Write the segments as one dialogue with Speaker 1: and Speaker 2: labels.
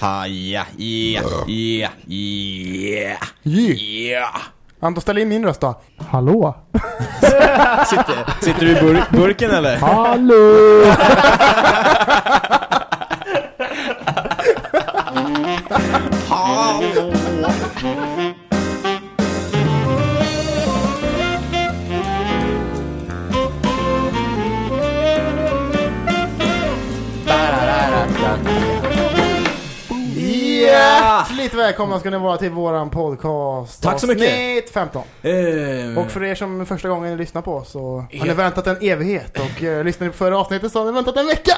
Speaker 1: Ha, ja, ja, ja, ja,
Speaker 2: J.
Speaker 1: ja.
Speaker 2: Anton, ställ in min röst då. Hallå?
Speaker 1: Sitter, sitter du i bur burken eller?
Speaker 2: Hallå! Hjärtligt välkomna ska ni vara till våran podcast.
Speaker 1: Tack så mycket.
Speaker 2: Avsnitt 15.
Speaker 1: Eh,
Speaker 2: Och för er som första gången lyssnar på oss så har ni väntat en evighet och uh, lyssnade ni på förra avsnittet så har ni väntat en vecka.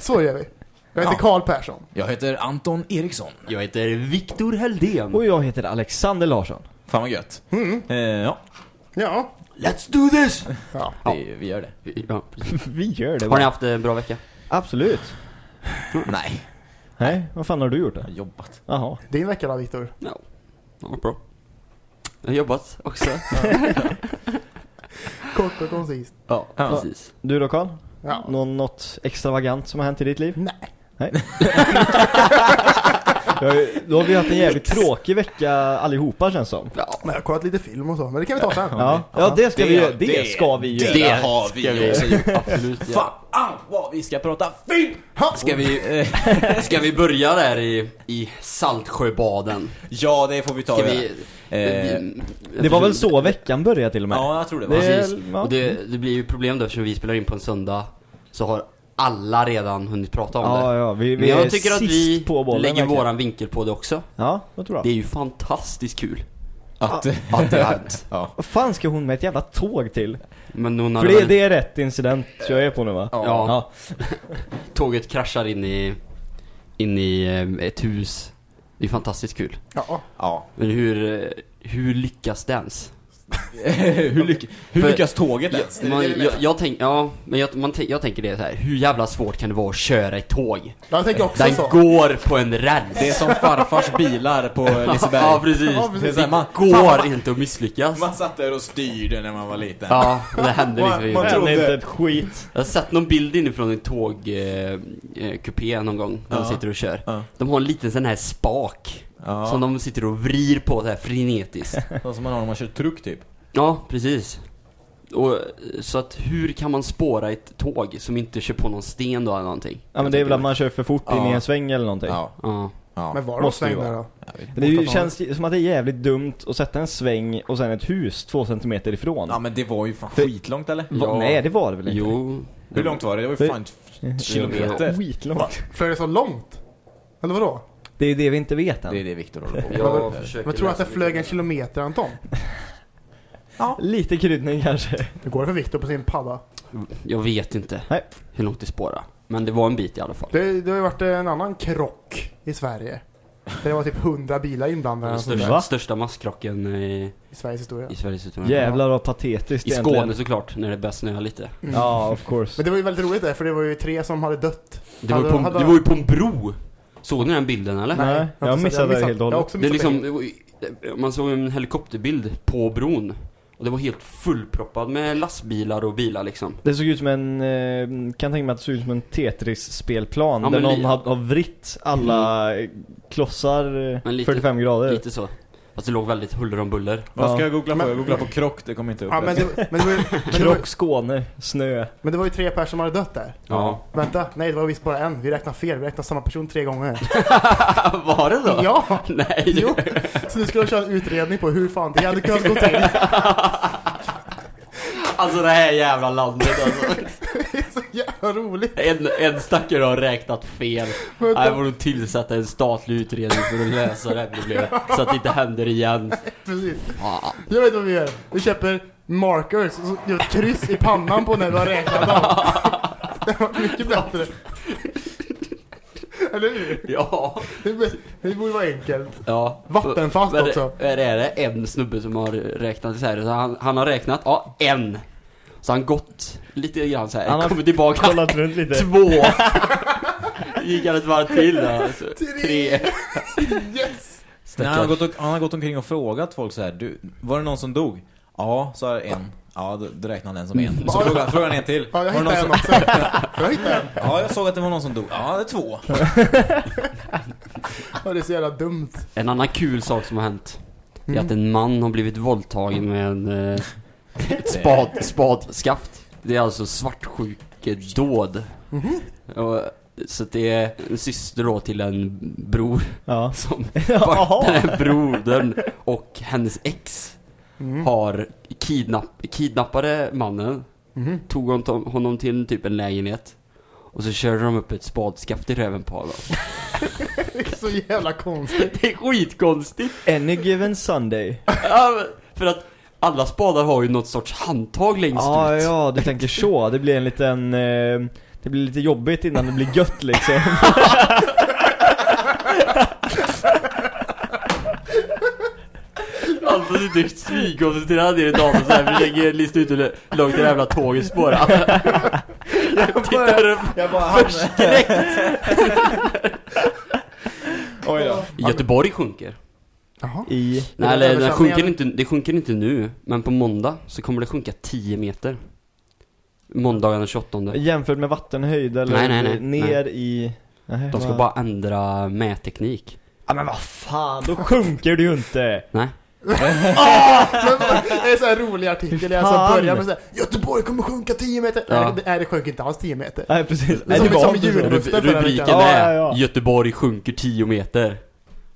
Speaker 2: Så gör vi. Jag heter
Speaker 1: Ja.
Speaker 2: Karl Persson.
Speaker 1: Jag heter Anton Eriksson.
Speaker 3: Jag heter Viktor Heldén.
Speaker 4: Och jag heter Alexander Larsson.
Speaker 1: Fan vad gött.
Speaker 2: Mm.
Speaker 1: Eh, ja,
Speaker 2: Ja.
Speaker 3: Let's do this!
Speaker 2: ja.
Speaker 1: vi, vi gör det.
Speaker 3: Ja.
Speaker 4: Vi gör det
Speaker 3: Har ni haft en bra vecka?
Speaker 4: Absolut.
Speaker 1: Nej,
Speaker 4: Nej, vad fan har du gjort då?
Speaker 1: jag har jobbat.
Speaker 4: Jaha.
Speaker 2: Din vecka då Viktor?
Speaker 3: Ja. Det var bra. Jag har jobbat också.
Speaker 2: Kort och koncist.
Speaker 3: Ja,
Speaker 1: Ja.
Speaker 3: precis.
Speaker 4: Du då Karl?
Speaker 2: Ja.
Speaker 4: Någon, något extravagant som har hänt i ditt liv?
Speaker 2: Nej.
Speaker 4: Nej. Då har vi haft en jävligt tråkig vecka allihopa känns som.
Speaker 3: Ja.
Speaker 2: Men jag har kollat lite film och så, men det kan vi ta sen.
Speaker 4: Ja, ja det ska vi göra. Det ska vi göra.
Speaker 1: Det har vi
Speaker 3: Ska vi
Speaker 1: också gjort.
Speaker 3: absolut
Speaker 1: Fan
Speaker 3: ja.
Speaker 1: vad vi ska prata film!
Speaker 3: Ska vi, eh, ska vi börja där i, i Saltsjöbaden?
Speaker 1: Ja, det får vi ta.
Speaker 3: Ska vi...
Speaker 1: Eh,
Speaker 4: Det var väl så veckan började till och med?
Speaker 1: Ja, jag tror det var.
Speaker 4: Det
Speaker 3: Precis.
Speaker 4: ja.
Speaker 3: Och det, det blir ju problem då eftersom vi spelar in på en söndag Så har alla redan hunnit prata om
Speaker 4: Ja,
Speaker 3: det
Speaker 4: ja, vi,
Speaker 3: Men
Speaker 4: vi är
Speaker 3: jag tycker att vi
Speaker 4: på bollen,
Speaker 3: lägger
Speaker 4: verkligen.
Speaker 3: våran vinkel på det också
Speaker 4: Ja, vad tror
Speaker 3: Det
Speaker 4: jag.
Speaker 3: är ju fantastiskt kul
Speaker 1: Att,
Speaker 3: att det har hänt
Speaker 1: ja.
Speaker 4: Vad fan ska hon med ett jävla tåg till?
Speaker 3: Men hon
Speaker 4: För det,
Speaker 3: väl,
Speaker 4: det är rätt incident jag är på nu va?
Speaker 3: Ja.
Speaker 4: ja.
Speaker 3: tåget kraschar in i, in i eh, ett hus Det är fantastiskt kul
Speaker 2: Ja.
Speaker 1: ja.
Speaker 3: Men hur, eh, hur lyckas det ens?
Speaker 1: hur, lyck hur
Speaker 3: För-
Speaker 1: lyckas tåget ens?
Speaker 3: Man, jag, jag, tänk, ja, men jag, man, jag tänker det så här. hur jävla svårt kan det vara att köra ett tåg?
Speaker 2: Jag tänker också
Speaker 3: Den
Speaker 2: så.
Speaker 3: går på en räls
Speaker 1: Det är som farfars bilar på Liseberg.
Speaker 3: Ja precis,
Speaker 2: Ja, precis.
Speaker 1: Det är så här, man,
Speaker 3: går inte att misslyckas
Speaker 1: man satt där och styrde när man var liten.
Speaker 3: Ja, det hände liksom
Speaker 1: Man- man trodde-
Speaker 4: är inte ett skit.
Speaker 3: Jag har sett någon bild inifrån en tågkupé eh, kupé någon gång, när de
Speaker 1: Ja.
Speaker 3: sitter och kör
Speaker 1: Ja.
Speaker 3: De har en liten sån här spak,
Speaker 1: Ja.
Speaker 3: som de sitter och vrir på så här frenetiskt
Speaker 1: Så som man har när man kör truck typ.
Speaker 3: Ja, precis och, Så att hur kan man spåra ett tåg som inte kör på någon sten då eller någonting?
Speaker 4: Ja men det är väl att man kör för fort in
Speaker 1: Ja.
Speaker 4: i en sväng eller någonting.
Speaker 1: Ja.
Speaker 3: Ja,
Speaker 1: ja.
Speaker 2: Men var det
Speaker 4: Måste det
Speaker 2: sväng där då?
Speaker 4: Det ju- känns som att det är jävligt dumt att sätta en sväng och sen ett hus två centimeter ifrån.
Speaker 1: ja men det var ju fan
Speaker 4: För-
Speaker 1: skitlångt eller?
Speaker 4: Va-
Speaker 3: Ja.
Speaker 4: Nej det var det väl inte?
Speaker 3: jo
Speaker 1: Hur långt var det? Det var ju fan ett kilometer.
Speaker 4: Skitlångt.
Speaker 2: Flög det så långt? Eller vadå?
Speaker 4: Det är det vi inte vet än.
Speaker 1: Det är det Viktor håller på med.
Speaker 3: Jag
Speaker 2: Men-
Speaker 3: försöker
Speaker 2: Men tror du att det
Speaker 3: läsa
Speaker 2: flög en
Speaker 3: lite.
Speaker 2: kilometer Anton?
Speaker 4: Lite kryddning kanske.
Speaker 2: Det går för Viktor på sin padda.
Speaker 3: Jag vet inte
Speaker 4: Nej.
Speaker 3: hur långt det spårar Men det var en bit i alla fall
Speaker 2: Det, det har ju varit en annan krock i Sverige. Där det var typ 100 bilar inblandade
Speaker 3: Den största,
Speaker 4: Va?
Speaker 3: största masskrocken i,
Speaker 2: i Sveriges historia.
Speaker 3: i Sveriges historia
Speaker 4: Jävlar vad patetiskt
Speaker 3: I
Speaker 4: egentligen.
Speaker 3: Skåne såklart, när det börjar snöa lite
Speaker 2: Mm.
Speaker 4: Ja, of course.
Speaker 2: Men det var ju väldigt roligt där, för det var ju tre som hade dött.
Speaker 3: det var, ju på, en-
Speaker 2: Hade-
Speaker 3: det var ju på en bro Såg ni den bilden eller?
Speaker 4: Nej, jag
Speaker 2: sett-
Speaker 4: missade det helt och
Speaker 2: Jag
Speaker 4: hållet.
Speaker 3: Det är liksom, det var ju- man såg en helikopterbild på bron Och det var helt fullproppad med lastbilar och bilar liksom
Speaker 4: Det såg ut som en, eh, kan tänka mig att det såg ut som en Tetris-spelplan
Speaker 3: Ja,
Speaker 4: där någon har, har vritt alla eh, klossar eh,
Speaker 3: Men lite-
Speaker 4: 45 grader.
Speaker 3: Lite så Fast det låg väldigt huller om buller
Speaker 1: Vad ska
Speaker 4: Ja.
Speaker 1: jag googla på?
Speaker 2: Men-
Speaker 1: Jag googlar på krock, det kommer inte upp.
Speaker 2: Ja, men det, men, det var, ju- men, det var,
Speaker 4: Krock Skåne, snö.
Speaker 2: men det var ju tre personer som hade dött där.
Speaker 3: Ja
Speaker 2: Vänta, nej det var visst bara en. Vi räknade fel, vi räknade samma person tre gånger.
Speaker 3: Var det då?
Speaker 2: Ja!
Speaker 3: Nej
Speaker 2: Jo! Så nu ska de köra en utredning på hur fan det hade kunnat gå till.
Speaker 3: Alltså det här jävla landet alltså
Speaker 2: så jävla roligt.
Speaker 3: En, en stackare har räknat fel Nej, får de tillsätta en statlig utredning för att lösa det här problemet Så att det inte händer igen
Speaker 2: Precis.
Speaker 3: ja.
Speaker 2: Jag vet vad vi gör. Vi köper markers och gör kryss i pannan på när vi har räknat dem. Det var mycket bättre. Eller hur?
Speaker 3: Ja,
Speaker 2: Det, det borde vara enkelt.
Speaker 3: ja
Speaker 2: Vattenfast
Speaker 3: Men
Speaker 2: också.
Speaker 3: Är det, är det en snubbe som har räknat så han, han har räknat, ja, en Så han gått lite grann så här,
Speaker 4: Han har
Speaker 3: kommit tillbaka
Speaker 4: Kollat runt lite.
Speaker 3: Två Gick han ett varv till då, alltså. Tre
Speaker 2: Yes!
Speaker 1: Nej, han, har gått och, han har gått omkring och frågat folk så här, du, var det någon som dog? Ja, sa en. Ja, då, då räknar han den som en. Så frågar frågar han en till.
Speaker 2: Ja, jag
Speaker 1: var det någon
Speaker 2: hittade en
Speaker 1: som,
Speaker 2: också. Jag hittade en.
Speaker 1: Ja, jag såg att det var någon som dog. Ja, det är två.
Speaker 2: Och det är så jävla dumt.
Speaker 3: En annan kul sak som har hänt är
Speaker 2: Mm.
Speaker 3: att en man har blivit våldtagen med en eh, spad, spadskaft. Det är alltså svartsjukedåd.
Speaker 2: Mhm.
Speaker 3: Och, så det är en syster då till en bror
Speaker 4: Ja.
Speaker 3: som den brodern och hennes ex
Speaker 2: Mm.
Speaker 3: har kidnapp, kidnappade mannen,
Speaker 2: Mhm.
Speaker 3: tog honom, honom till typ en lägenhet och så körde de upp ett spadskaft i röven på honom.
Speaker 2: Det är så jävla konstigt.
Speaker 3: Det är skitkonstigt!
Speaker 4: Any given Sunday.
Speaker 3: Ja, för att alla spadar har ju något sorts handtag längst
Speaker 4: Ja,
Speaker 3: ut.
Speaker 4: ja, du tänker så. Det blir en liten... Eh, det blir lite jobbigt innan det blir gött liksom.
Speaker 3: Alltså du är svinkoncentrerad i din dator såhär, försöker lista ut hur långt det jävla tåget spårar. Jag tittar upp
Speaker 1: Jag bara
Speaker 3: förskräckt.
Speaker 1: Oj då.
Speaker 3: Göteborg sjunker.
Speaker 2: Jaha.
Speaker 4: I...
Speaker 3: Nej, eller det sjunker, inte, det sjunker inte nu, men på måndag så kommer det sjunka 10 meter. Måndagen den 28.
Speaker 4: Jämfört med vattenhöjd eller
Speaker 3: Nej, nej, nej,
Speaker 4: ner i... Nej,
Speaker 3: De ska
Speaker 4: vad-
Speaker 3: bara ändra mätteknik.
Speaker 4: Ja men vad fan, då sjunker du ju inte!
Speaker 3: Nej.
Speaker 2: Men det är sån här rolig artikel. Det
Speaker 4: Fan.
Speaker 2: alltså börjar med såhär Göteborg kommer sjunka 10 meter.
Speaker 3: Ja.
Speaker 2: Nej, det- Nej, det sjönk inte alls 10 meter.
Speaker 4: Nej precis.
Speaker 2: Det är
Speaker 4: Nej,
Speaker 2: som-
Speaker 4: var
Speaker 2: som
Speaker 4: så.
Speaker 2: förra
Speaker 3: rubriken är
Speaker 4: ja, ja.
Speaker 3: Göteborg sjunker 10 meter.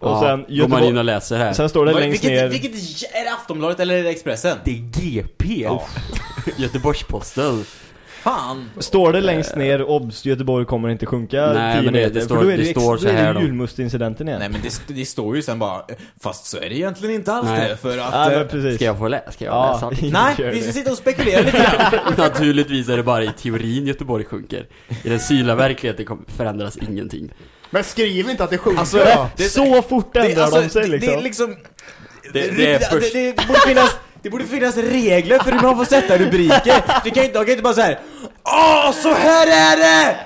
Speaker 4: Och
Speaker 3: Ja,
Speaker 4: sen
Speaker 3: Går man
Speaker 4: Göteborg-
Speaker 3: in och läser här.
Speaker 4: Sen står det
Speaker 1: Vad-
Speaker 4: längst
Speaker 1: vilket,
Speaker 4: ner...
Speaker 1: vilket, är det Aftonbladet eller är det Expressen?
Speaker 3: Det är GP.
Speaker 1: Ja.
Speaker 3: Göteborgsposten.
Speaker 1: Fan!
Speaker 4: Står det längst ner, obs, Göteborg kommer inte sjunka
Speaker 3: Nej,
Speaker 4: 10
Speaker 3: men det- det står-
Speaker 4: för då är
Speaker 3: det står så här
Speaker 4: det
Speaker 3: då.
Speaker 4: julmustincidenten igen.
Speaker 1: Nej men det, det står ju sen bara, fast så är det egentligen inte alls
Speaker 3: Nej.
Speaker 1: det för att...
Speaker 4: Ja,
Speaker 1: eh,
Speaker 4: men precis.
Speaker 3: Ska jag få läsa? Ska jag
Speaker 4: Ja.
Speaker 3: läsa?
Speaker 1: Nej, vi
Speaker 4: det.
Speaker 1: ska sitta och spekulera lite grann.
Speaker 3: Naturligtvis är det bara i teorin Göteborg sjunker. I den synliga verkligheten kommer förändras ingenting.
Speaker 2: Men skriv inte att det sjunker
Speaker 1: Alltså, det-
Speaker 4: så fort ändrar
Speaker 1: Det, alltså,
Speaker 4: de sig
Speaker 1: det,
Speaker 4: liksom.
Speaker 1: det är liksom...
Speaker 3: Det- det är först-
Speaker 1: det, det, borde finnas, det borde finnas regler för hur man får sätta rubriker. Det kan inte, de kan inte bara såhär Åh, så här är det!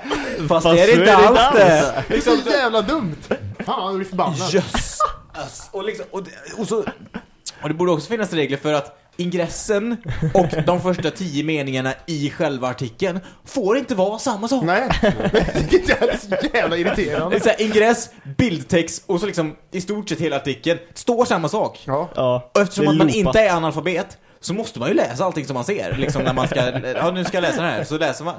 Speaker 1: Fast,
Speaker 4: Fast
Speaker 1: det är
Speaker 4: så
Speaker 1: det inte
Speaker 4: är det
Speaker 1: alls det.
Speaker 2: Det är så jävla dumt. Fan, jag blir förbannad.
Speaker 1: Jösses! Och, liksom, och, och, så, och det borde också finnas regler för att ingressen och de första tio meningarna i själva artikeln får inte vara samma sak.
Speaker 2: Nej, det är så jävla
Speaker 1: Det
Speaker 2: irriterande.
Speaker 1: är så här, ingress, bildtext och så liksom i stort sett hela artikeln står samma sak.
Speaker 2: Ja.
Speaker 4: Ja,
Speaker 1: Och eftersom
Speaker 4: det
Speaker 1: att man inte är analfabet så måste man ju läsa allting som man ser. Liksom när man ska, ja nu ska jag läsa den här. Så läser man,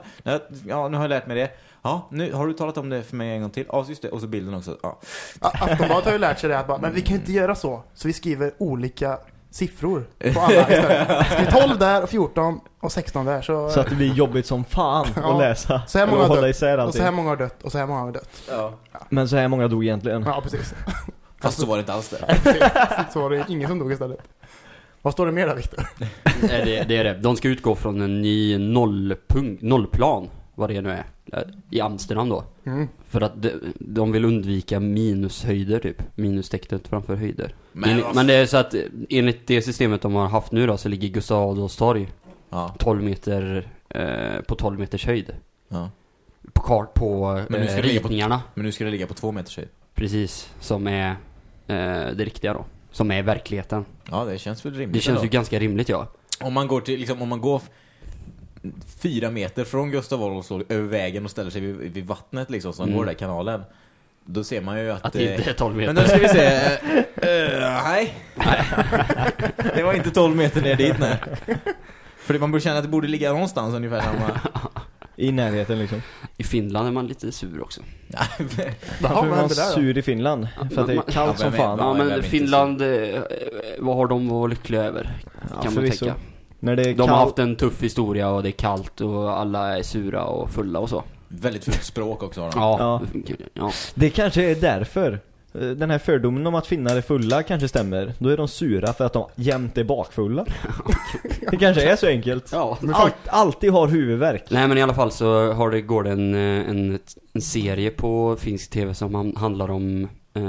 Speaker 1: ja nu har jag lärt mig det. Ja, nu har du talat om det för mig en gång till. Ja, just det. Och så bilden också. Ja.
Speaker 2: Aftonbladet har ju lärt sig det att bara, men vi kan inte göra så. Så vi skriver olika siffror på alla istället. Skriv 12 där och 14 och 16 där. Så,
Speaker 4: Så att det blir jobbigt som fan
Speaker 2: Ja.
Speaker 4: att läsa.
Speaker 2: Så här många har dött. och så här många har dött och så här många har dött.
Speaker 4: Men så här många dog egentligen.
Speaker 2: Ja, precis.
Speaker 1: Fast så var det inte alls det.
Speaker 2: Så var det ingen som dog istället. Vad står det mer där, Viktor?
Speaker 3: Nej, det, det är det. De ska utgå från en ny nollpunkt, nollplan, vad det nu är, i Amsterdam då.
Speaker 2: Mm.
Speaker 3: För att de, de vill undvika minushöjder typ, minustecknet framför höjder.
Speaker 1: Men
Speaker 3: Men,
Speaker 1: vad
Speaker 3: men det är så att enligt det systemet de har haft nu då så ligger Gustav Adolfs torg
Speaker 1: Ja,
Speaker 3: 12 meter, eh, på 12 meters höjd.
Speaker 1: ja.
Speaker 3: På kart på
Speaker 1: Men nu
Speaker 3: eh,
Speaker 1: ska det ligga på-
Speaker 3: ritningarna.
Speaker 1: Men nu ska det ligga på två meters höjd.
Speaker 3: Precis, som är eh, det riktiga då. Som är verkligheten.
Speaker 1: Ja, det känns väl rimligt
Speaker 3: Det känns ju
Speaker 1: ändå.
Speaker 3: ganska rimligt ja.
Speaker 1: Om man går till, liksom, om man går fyra meter från Gustav Adolfs torg över vägen och ställer sig vid, vid vattnet liksom som
Speaker 3: Mm.
Speaker 1: går där i kanalen. Då ser man ju att...
Speaker 3: Att det
Speaker 1: eh,
Speaker 3: inte är 12 meter.
Speaker 1: Men nu ska vi se. eh, eh, nej. det var inte 12 meter ner dit, nej. För det- man borde känna att det borde ligga någonstans ungefär samma...
Speaker 4: I närheten liksom.
Speaker 3: I Finland är man lite sur också.
Speaker 4: Varför
Speaker 2: vad
Speaker 4: är man
Speaker 2: där
Speaker 4: sur i Finland? För att det är
Speaker 3: man-
Speaker 4: kallt
Speaker 1: Ja,
Speaker 4: som fan.
Speaker 1: Ja,
Speaker 3: Ja men Finland, eh, vad har de att vara lyckliga över?
Speaker 4: Ja,
Speaker 3: kan man tänka.
Speaker 4: När det är
Speaker 3: De har
Speaker 4: kallt.
Speaker 3: haft en tuff historia och det är kallt och alla är sura och fulla och så.
Speaker 1: Väldigt fult språk också har de.
Speaker 3: Ja,
Speaker 4: Ja.
Speaker 3: ja.
Speaker 4: Det kanske är därför. Eh, Den här fördomen om att finnar är fulla kanske stämmer. Då är de sura för att de jämt är bakfulla. det kanske är så enkelt.
Speaker 3: ja.
Speaker 4: Allt, alltid har huvudvärk.
Speaker 3: Nej men i alla fall så har det, går det en, eh, en, en serie på finsk tv som han- handlar om eh,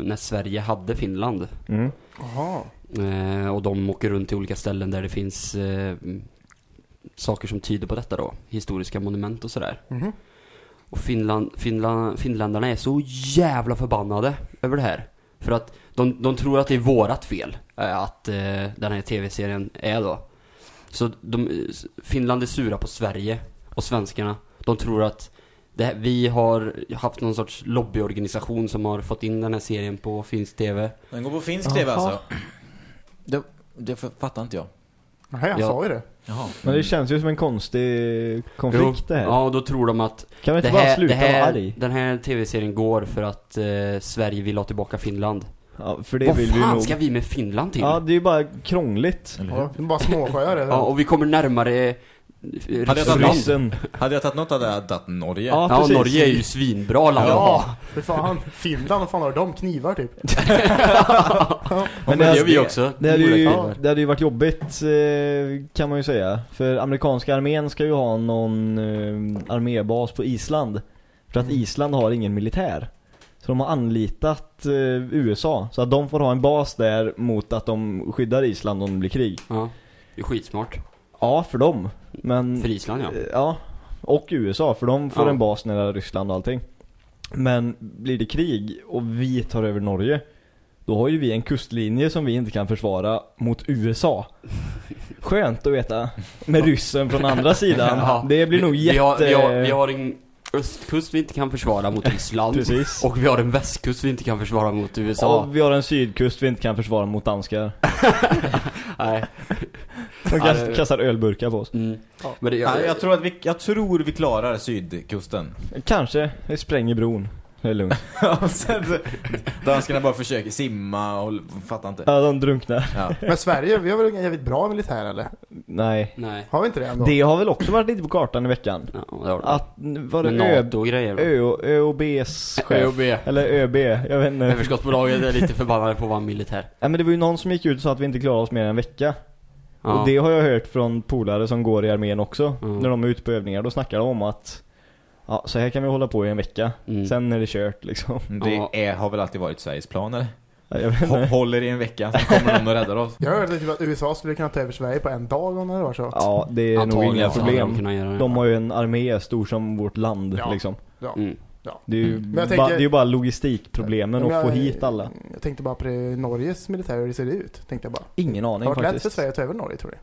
Speaker 3: när Sverige hade Finland.
Speaker 4: Mm.
Speaker 3: Eh, och de åker runt till olika ställen där det finns eh, saker som tyder på detta då. Historiska monument och sådär.
Speaker 2: Mhm.
Speaker 3: Och Finland, Finland, finländarna är så jävla förbannade över det här. För att de, de tror att det är vårat fel eh, att eh, den här tv-serien är då. Så de, Finland är sura på Sverige och svenskarna. De tror att här- vi har haft någon sorts lobbyorganisation som har fått in den här serien på finsk TV.
Speaker 1: Den går på finsk TV
Speaker 2: Jaha.
Speaker 1: alltså. Det, det fattar inte jag.
Speaker 2: Nej, jag
Speaker 3: Ja.
Speaker 2: sa ju det.
Speaker 1: Jaha.
Speaker 4: Men det känns ju som en konstig konflikt det här.
Speaker 3: Ja, och då tror de att
Speaker 4: Kan vi
Speaker 3: det
Speaker 4: inte bara
Speaker 3: här,
Speaker 4: sluta
Speaker 3: det här,
Speaker 4: arg?
Speaker 3: den här TV-serien går för att eh, Sverige vill ha tillbaka Finland.
Speaker 4: Ja, för det
Speaker 3: Vad
Speaker 4: vill vi
Speaker 3: fan
Speaker 4: nog.
Speaker 3: ska vi med Finland till?
Speaker 4: Ja, det är ju bara krångligt.
Speaker 1: Eller
Speaker 2: Ja, det är bara småsjöar
Speaker 3: Ja,
Speaker 2: ja,
Speaker 3: och vi kommer närmare
Speaker 1: Hade jag tagit.
Speaker 4: Ryssen.
Speaker 1: Hade jag tagit något hade jag tagit Norge.
Speaker 4: Ja,
Speaker 3: Ja. Norge är ju svinbra land
Speaker 2: Ja, för fan. Finland, vad fan har de? Knivar typ?
Speaker 3: Men
Speaker 4: Men
Speaker 3: det
Speaker 4: det-
Speaker 3: gör vi också.
Speaker 4: Det hade, ju,
Speaker 3: Ja.
Speaker 4: det hade ju varit jobbigt eh, kan man ju säga. För amerikanska armén ska ju ha någon eh, armébas på Island. För att
Speaker 2: Mm.
Speaker 4: Island har ingen militär. Så de har anlitat eh, USA. Så att de får ha en bas där mot att de skyddar Island om det blir krig.
Speaker 3: Ja, det är skitsmart.
Speaker 4: Ja, för dem. Men...
Speaker 3: För Island ja.
Speaker 4: Eh, Ja, och USA för de får
Speaker 3: Ja.
Speaker 4: en bas nära Ryssland och allting. Men blir det krig och vi tar över Norge, då har ju vi en kustlinje som vi inte kan försvara mot USA. Skönt att veta. Med ryssen från andra sidan.
Speaker 3: Ja.
Speaker 4: Det blir nog
Speaker 3: Vi
Speaker 4: jätte...
Speaker 3: har, vi, har, vi har en östkust vi inte kan försvara mot Ryssland.
Speaker 4: Precis.
Speaker 3: Och vi har en västkust vi inte kan försvara mot USA.
Speaker 4: Ja, vi har en sydkust vi inte kan försvara mot danskar.
Speaker 3: Nej.
Speaker 4: De
Speaker 3: Ja,
Speaker 4: kast,
Speaker 3: det-
Speaker 4: kastar ölburkar på oss.
Speaker 3: Mm. Men det,
Speaker 1: Ja, jag, tror att vi, jag tror vi klarar sydkusten.
Speaker 4: Kanske, vi spränger bron. Det är lugnt.
Speaker 1: sen danskarna bara försöker simma och fattar inte.
Speaker 4: Ja, de drunknar.
Speaker 1: Ja.
Speaker 2: Men Sverige, vi har väl en jävligt bra militär eller?
Speaker 4: Nej.
Speaker 3: Nej.
Speaker 2: Har vi inte det ändå?
Speaker 4: Det har väl också varit lite på kartan i veckan.
Speaker 3: Ja, det har du.
Speaker 4: Att, var det
Speaker 3: NATO och grejer.
Speaker 4: Ö, ÖOBs chef?
Speaker 3: ÖoB.
Speaker 4: Eller ÖB, jag vet inte.
Speaker 3: Överskottsbolaget är lite förbannade på att vara militär.
Speaker 4: Ja, men det var ju någon som gick ut och sa att vi inte klarar oss mer än en vecka.
Speaker 3: Ja.
Speaker 4: Och det har jag hört från polare som går i armén också.
Speaker 3: Mm.
Speaker 4: När de är ute på övningar, då snackar de om att Ja, så här kan vi hålla på i en vecka.
Speaker 3: Mm.
Speaker 4: Sen är det kört liksom.
Speaker 1: Det
Speaker 3: Ja.
Speaker 1: är, har väl alltid varit Sveriges plan eller?
Speaker 4: Ja.
Speaker 1: Håller i en vecka, sen kommer någon och räddar oss.
Speaker 2: Jag hörde typ att USA skulle kunna ta över Sverige på en dag om det var så.
Speaker 4: Ja, det är nog
Speaker 3: Antagligen
Speaker 4: inga
Speaker 3: hade de
Speaker 4: problem.
Speaker 3: det.
Speaker 4: De har ju en armé stor som vårt land
Speaker 2: Ja.
Speaker 4: liksom.
Speaker 3: Mm.
Speaker 4: Det är ju
Speaker 2: Men jag
Speaker 4: ba,
Speaker 2: tänker-
Speaker 4: det är ju bara logistikproblemen
Speaker 2: Men
Speaker 4: att få
Speaker 2: jag-
Speaker 4: hit alla.
Speaker 2: Jag tänkte bara på det, Norges militär, hur det ser ut. Tänkte jag bara.
Speaker 4: Ingen
Speaker 2: Har det
Speaker 4: aning
Speaker 2: varit lätt för
Speaker 4: faktiskt.
Speaker 2: Sverige att ta över Norge tror du?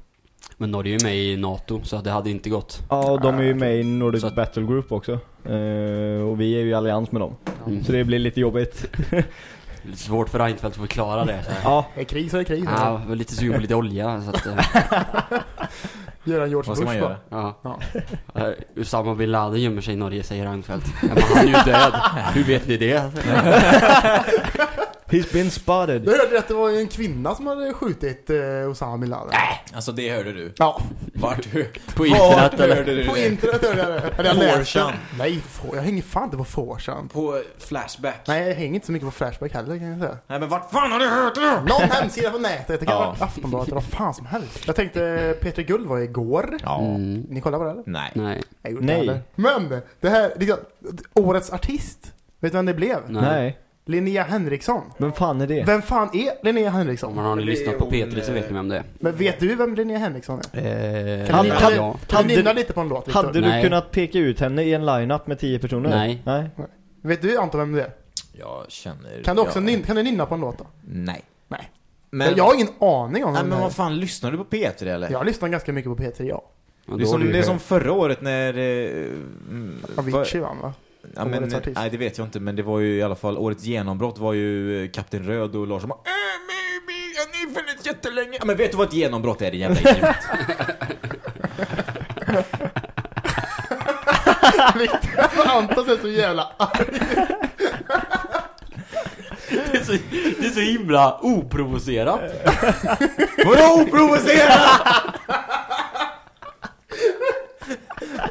Speaker 3: Men Norge är ju med i NATO, så det hade inte gått.
Speaker 4: Ja, de är ju med i Nordic
Speaker 3: att-
Speaker 4: Battle Group också. Eh, och vi är ju i allians med dem.
Speaker 3: Mm.
Speaker 4: Så det blir lite jobbigt.
Speaker 3: Lite svårt för Reinfeldt att förklara det. Så.
Speaker 4: Ja,
Speaker 2: Är det krig så är krig.
Speaker 3: Ja, jag var lite sugen på lite olja så att, eh,
Speaker 2: Göra en George
Speaker 1: Vad ska man göra?
Speaker 3: ja.
Speaker 2: Ja.
Speaker 3: Eh, Usama bin Laden gömmer sig i Norge, säger Reinfeldt. Ja, men han är ju död. Hur vet ni det?
Speaker 4: he's been spotted.
Speaker 2: Jag hörde att det var en kvinna som hade skjutit eh, Osama bin Laden.
Speaker 1: Alltså det hörde du.
Speaker 2: Ja,
Speaker 1: Vart du?
Speaker 3: På internet
Speaker 1: Vart
Speaker 3: eller?
Speaker 1: hörde du
Speaker 2: på
Speaker 1: det?
Speaker 2: internet hörde jag det. Eller jag läste.
Speaker 1: 4chan.
Speaker 2: Nej, få- jag hänger fan inte på 4chan.
Speaker 1: På Flashback.
Speaker 2: Nej, jag hänger inte så mycket på Flashback heller kan jag säga.
Speaker 1: Nej men vart fan har du hört det?
Speaker 2: Någon hemsida på nätet, det kan
Speaker 1: Ja.
Speaker 2: vara Aftonbladet eller vad fan som helst. Jag tänkte Peter Guld var igår.
Speaker 1: Ja.
Speaker 3: Mm.
Speaker 2: Ni kollar på det eller?
Speaker 1: Nej.
Speaker 3: Nej.
Speaker 2: Jag gjorde
Speaker 4: Nej.
Speaker 2: det. Men, det här, liksom, årets artist. Vet du vem det blev?
Speaker 3: Nej.
Speaker 4: Nej.
Speaker 2: Linnea Henriksson.
Speaker 4: Vem fan är det?
Speaker 2: Vem fan är Linnea Henriksson?
Speaker 3: man har ni lyssnat på P3 så vet ni vem det är.
Speaker 2: Men vet du vem Linnea Henriksson är?
Speaker 3: Eh,
Speaker 2: Kan du
Speaker 4: Hade-
Speaker 3: ja.
Speaker 2: kan du nynna lite på en låt? Victor?
Speaker 4: Hade du
Speaker 3: Nej.
Speaker 4: kunnat peka ut henne i en lineup med 10 personer?
Speaker 3: Nej.
Speaker 4: Nej.
Speaker 2: Vet du Anton vem det är?
Speaker 1: Jag känner...
Speaker 2: Kan du också
Speaker 1: jag...
Speaker 2: nynna, kan du nynna på en låt då?
Speaker 1: Nej.
Speaker 2: Nej.
Speaker 1: Men...
Speaker 2: Jag har ingen aning om
Speaker 1: Nej men vad fan, lyssnar du på P3 eller?
Speaker 2: Jag lyssnar ganska mycket på P3, ja.
Speaker 1: Det är, som, det är som förra året när... eh, mm,
Speaker 2: Avicii
Speaker 1: för-
Speaker 2: vann va?
Speaker 1: Ja, men,
Speaker 2: Årets artist.
Speaker 1: nej det vet jag inte men det var ju i alla fall årets genombrott var ju eh, Kapten Röd och Lars som bara äh, maybe, ja, ni funnits jättelänge. Ja, men vet du vad ett genombrott är din jävla idiot?
Speaker 2: Anton är så jävla arg.
Speaker 3: det, är så, det är så himla oprovocerat.
Speaker 1: Vadå oprovocerat?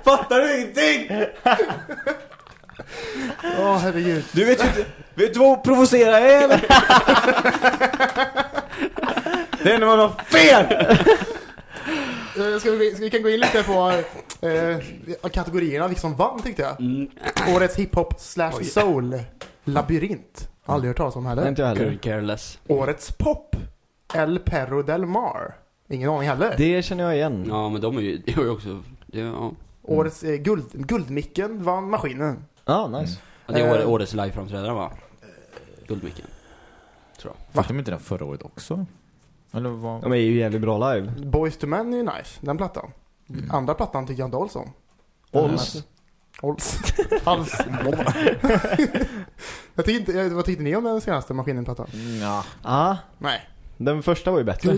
Speaker 1: Fattar du ingenting?
Speaker 2: Åh herregud.
Speaker 1: Du vet ju vet du vad provocera är eller? Det är när man har fel!
Speaker 2: Eh, Ska vi, ska vi kan gå in lite på eh, kategorierna, vilka som vann tyckte jag.
Speaker 3: Mm.
Speaker 2: Årets hiphop slash soul labyrint. Aldrig hört talas om heller.
Speaker 4: Inte jag heller.
Speaker 3: Careless.
Speaker 2: Årets pop El Perro Del Mar. Ingen aning heller.
Speaker 4: Det känner jag igen.
Speaker 3: Ja men de är ju, det är ju också, det, ja.
Speaker 2: Årets eh, guld, Guldmicken vann Maskinen.
Speaker 4: Ja, nice.
Speaker 3: Ja, det är
Speaker 2: Eh.
Speaker 3: årets liveframträdare va? Guldmicken. Tror jag.
Speaker 1: Fick de inte den förra året också? Eller vad?
Speaker 4: De är ju jävligt bra live.
Speaker 2: Boys to Men är ju nice, den plattan.
Speaker 1: Mm.
Speaker 2: Andra plattan tycker jag inte alls om.
Speaker 4: Ols.
Speaker 2: Ols. Hals. jag tyckte inte, jag- vad tyckte ni om den senaste Maskinen-plattan?
Speaker 1: Mm, Ja.
Speaker 4: Ja,
Speaker 2: Nej.
Speaker 4: den första var ju bättre.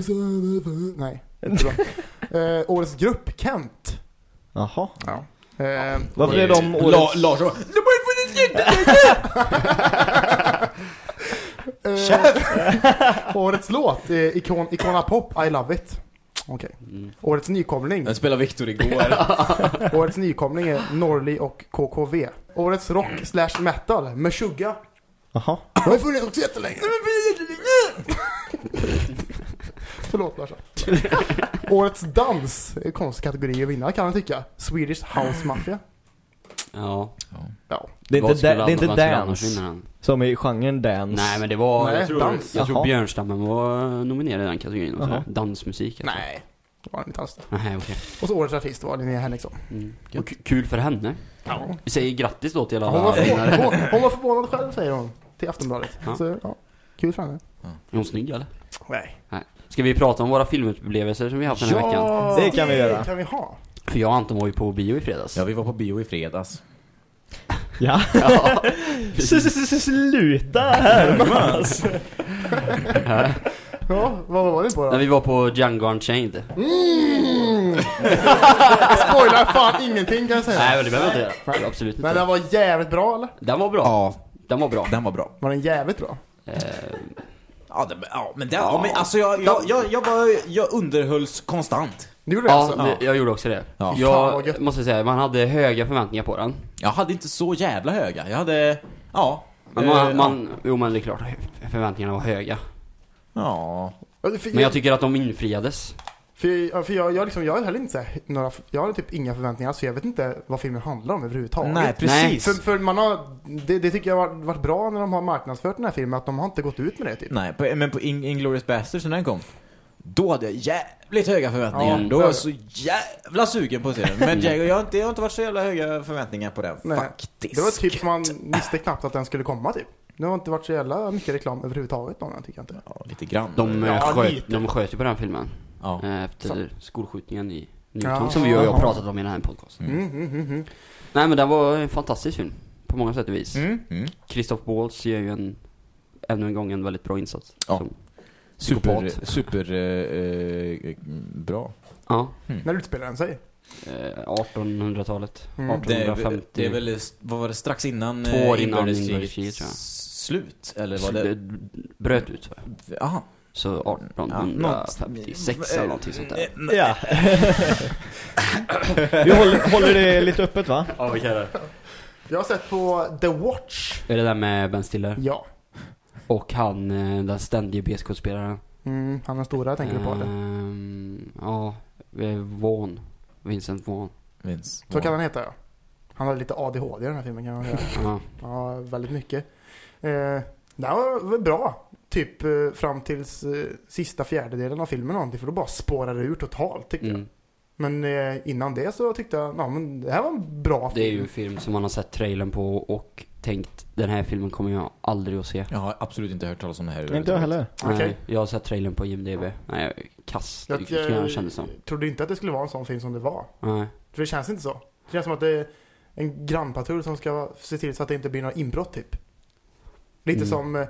Speaker 2: Nej, inte bra. Eh, årets grupp, Kent.
Speaker 4: Jaha.
Speaker 2: Ja. Eh,
Speaker 4: Varför är de årets...
Speaker 1: Lars bara,
Speaker 2: eh, årets låt, eh, Ikon, Icona Pop, I Love It. Okej.
Speaker 3: Mm.
Speaker 2: Årets nykomling.
Speaker 1: Den spelade Viktor igår.
Speaker 2: Årets nykomling är Norli och KKV. Årets rock slash metal, Meshuggah.
Speaker 4: Jaha.
Speaker 2: Det har funnits också jättelänge. Förlåt Larsa. Årets dans, är en konstig kategori att vinna kan man tycka. Swedish House Mafia.
Speaker 3: Ja.
Speaker 2: Ja.
Speaker 4: Det är
Speaker 3: Vad
Speaker 4: inte,
Speaker 3: skulle
Speaker 4: da, det är inte
Speaker 3: annars- vad skulle annars
Speaker 4: dance
Speaker 3: vinna den?
Speaker 4: som är i genren dance.
Speaker 3: Nej men det var,
Speaker 2: Nej,
Speaker 3: jag tror,
Speaker 2: dans.
Speaker 3: jag tror
Speaker 4: Jaha.
Speaker 3: Björnstammen var nominerad i den kategorin. och sådär. Dansmusik alltså.
Speaker 2: Nej, det var den inte alls det.
Speaker 3: Nej okej.
Speaker 2: Och så årets artist var Linnea Henriksson.
Speaker 3: Mm. Och kul för henne.
Speaker 2: Ja.
Speaker 3: Vi säger grattis då till alla
Speaker 2: Hon, var
Speaker 3: vinnare.
Speaker 2: förvånad, hon, hon var förvånad själv säger hon. Till Aftonbladet.
Speaker 3: Ja.
Speaker 2: Så ja, kul för henne.
Speaker 3: Är hon snygg eller?
Speaker 2: Nej.
Speaker 3: Ska vi prata om våra filmupplevelser som vi haft den här veckan?
Speaker 4: Det kan vi göra.
Speaker 2: kan vi ha.
Speaker 3: För jag och Anton var ju på bio i fredags.
Speaker 1: Ja, vi var på bio i fredags.
Speaker 4: Ja.
Speaker 3: Ja.
Speaker 4: Sluta härmas!
Speaker 2: Ja, vad var det på
Speaker 3: När
Speaker 2: då?
Speaker 3: vi var på Django Unchained.
Speaker 2: Mm. Spoilar fan ingenting kan jag säga.
Speaker 3: Nej men det behöver jag inte göra. Absolut
Speaker 2: Men
Speaker 3: inte.
Speaker 2: den var jävligt bra eller?
Speaker 3: Den var bra.
Speaker 1: Ja,
Speaker 3: Den var bra.
Speaker 1: den var bra.
Speaker 2: Var den jävligt bra?
Speaker 3: Eh,
Speaker 1: Ja, den, ja men, det, ja, men alltså jag, jag, jag, jag, var, jag underhölls konstant.
Speaker 2: Det gjorde det
Speaker 3: ja,
Speaker 2: alltså?
Speaker 3: det- jag gjorde också det.
Speaker 1: Ja.
Speaker 2: Fan, vad
Speaker 3: Jag måste säga, man hade höga förväntningar på den.
Speaker 1: Jag hade inte så jävla höga. Jag hade, ja.
Speaker 3: Men
Speaker 1: eh,
Speaker 3: man, man, jo men det är klart, förväntningarna var höga.
Speaker 1: Ja.
Speaker 2: Ja,
Speaker 3: Men jag tycker att de infriades.
Speaker 2: För, för jag, jag, liksom, jag har heller inte så några, jag har typ inga förväntningar alls, för jag vet inte vad filmen handlar om överhuvudtaget.
Speaker 1: Nej, precis.
Speaker 2: För, för man har, det, det tycker jag har varit, bra när de har marknadsfört den här filmen, att de har inte gått ut med det typ.
Speaker 1: Nej, på, men på In- Inglourious Basterds när den kom, då hade jag jävligt höga förväntningar.
Speaker 3: Ja.
Speaker 1: då var jag så jävla sugen på att se den. Men Django, jag har inte, jag har inte varit så jävla höga förväntningar på den
Speaker 2: Nej.
Speaker 1: faktiskt.
Speaker 2: Det var typ som man visste knappt att den skulle komma typ. Det har inte varit så jävla mycket reklam överhuvudtaget om den tycker jag inte.
Speaker 1: Ja, lite grann.
Speaker 3: De,
Speaker 2: Ja,
Speaker 3: ja, sköt,
Speaker 2: lite.
Speaker 3: de sköt ju på den filmen.
Speaker 1: Ja.
Speaker 3: eh, Efter
Speaker 2: Så.
Speaker 3: skolskjutningen i Newton,
Speaker 2: Ja,
Speaker 3: som vi och jag
Speaker 2: ja.
Speaker 3: har pratat om i den här podcasten.
Speaker 2: Mm, mm, mm, mm.
Speaker 3: Nej men den var en fantastisk film. På många sätt och vis.
Speaker 1: Mm. Mm.
Speaker 3: Christoph Waltz gör ju en, ännu en gång en väldigt bra insats.
Speaker 1: Ja.
Speaker 3: Som
Speaker 1: Super, super eh, eh, bra.
Speaker 3: Ja.
Speaker 2: När utspelar den sig?
Speaker 3: Eh, 1800-talet.
Speaker 2: Mm.
Speaker 1: Det är,
Speaker 3: 1850.
Speaker 1: det är väl, vad var det, strax innan
Speaker 3: Två
Speaker 1: eh,
Speaker 3: år innan
Speaker 1: inbördeskriget slut? Eller var det?
Speaker 3: det bröt ut så. Så 1856 eller någonting sånt där.
Speaker 4: Ja. Vi håller, håller det lite öppet va?
Speaker 3: Ja, vi kan det.
Speaker 2: Jag har sett på The Watch.
Speaker 3: Är det där med Ben Stiller?
Speaker 2: Ja.
Speaker 3: Och han, eh, den ständige BSK-spelaren.
Speaker 2: Mm, han är stora tänker du på eller?
Speaker 3: Ehm, Ja, eh, Vaughn. Vincent Vaughn.
Speaker 1: Vince.
Speaker 2: Så kan han heta ja. Han hade lite ADHD i den här filmen kan man säga.
Speaker 3: Ja.
Speaker 2: Ja, väldigt mycket. Eh, det här var bra. Typ eh, fram tills eh, sista fjärdedelen av filmen någonting. För då bara spårar det ur totalt tyckte jag.
Speaker 3: Mm.
Speaker 2: Men eh, innan det så tyckte jag, ja men det här var en bra film.
Speaker 3: Det är ju en film som man har sett trailern på och tänkt den här filmen kommer jag aldrig att se.
Speaker 1: Jag har absolut inte hört talas om det här.
Speaker 4: Inte jag heller.
Speaker 2: Okej.
Speaker 3: Nej, jag har sett trailern på IMDB. Nej, jag kass.
Speaker 2: Jag,
Speaker 3: tycker jag kändes som.
Speaker 2: trodde inte att det skulle vara en sån film som det var.
Speaker 3: Nej.
Speaker 2: För det känns inte så. Det känns som att det är en grannpatrull som ska se till så att det inte blir några inbrott typ. Lite
Speaker 3: Mm.
Speaker 2: som,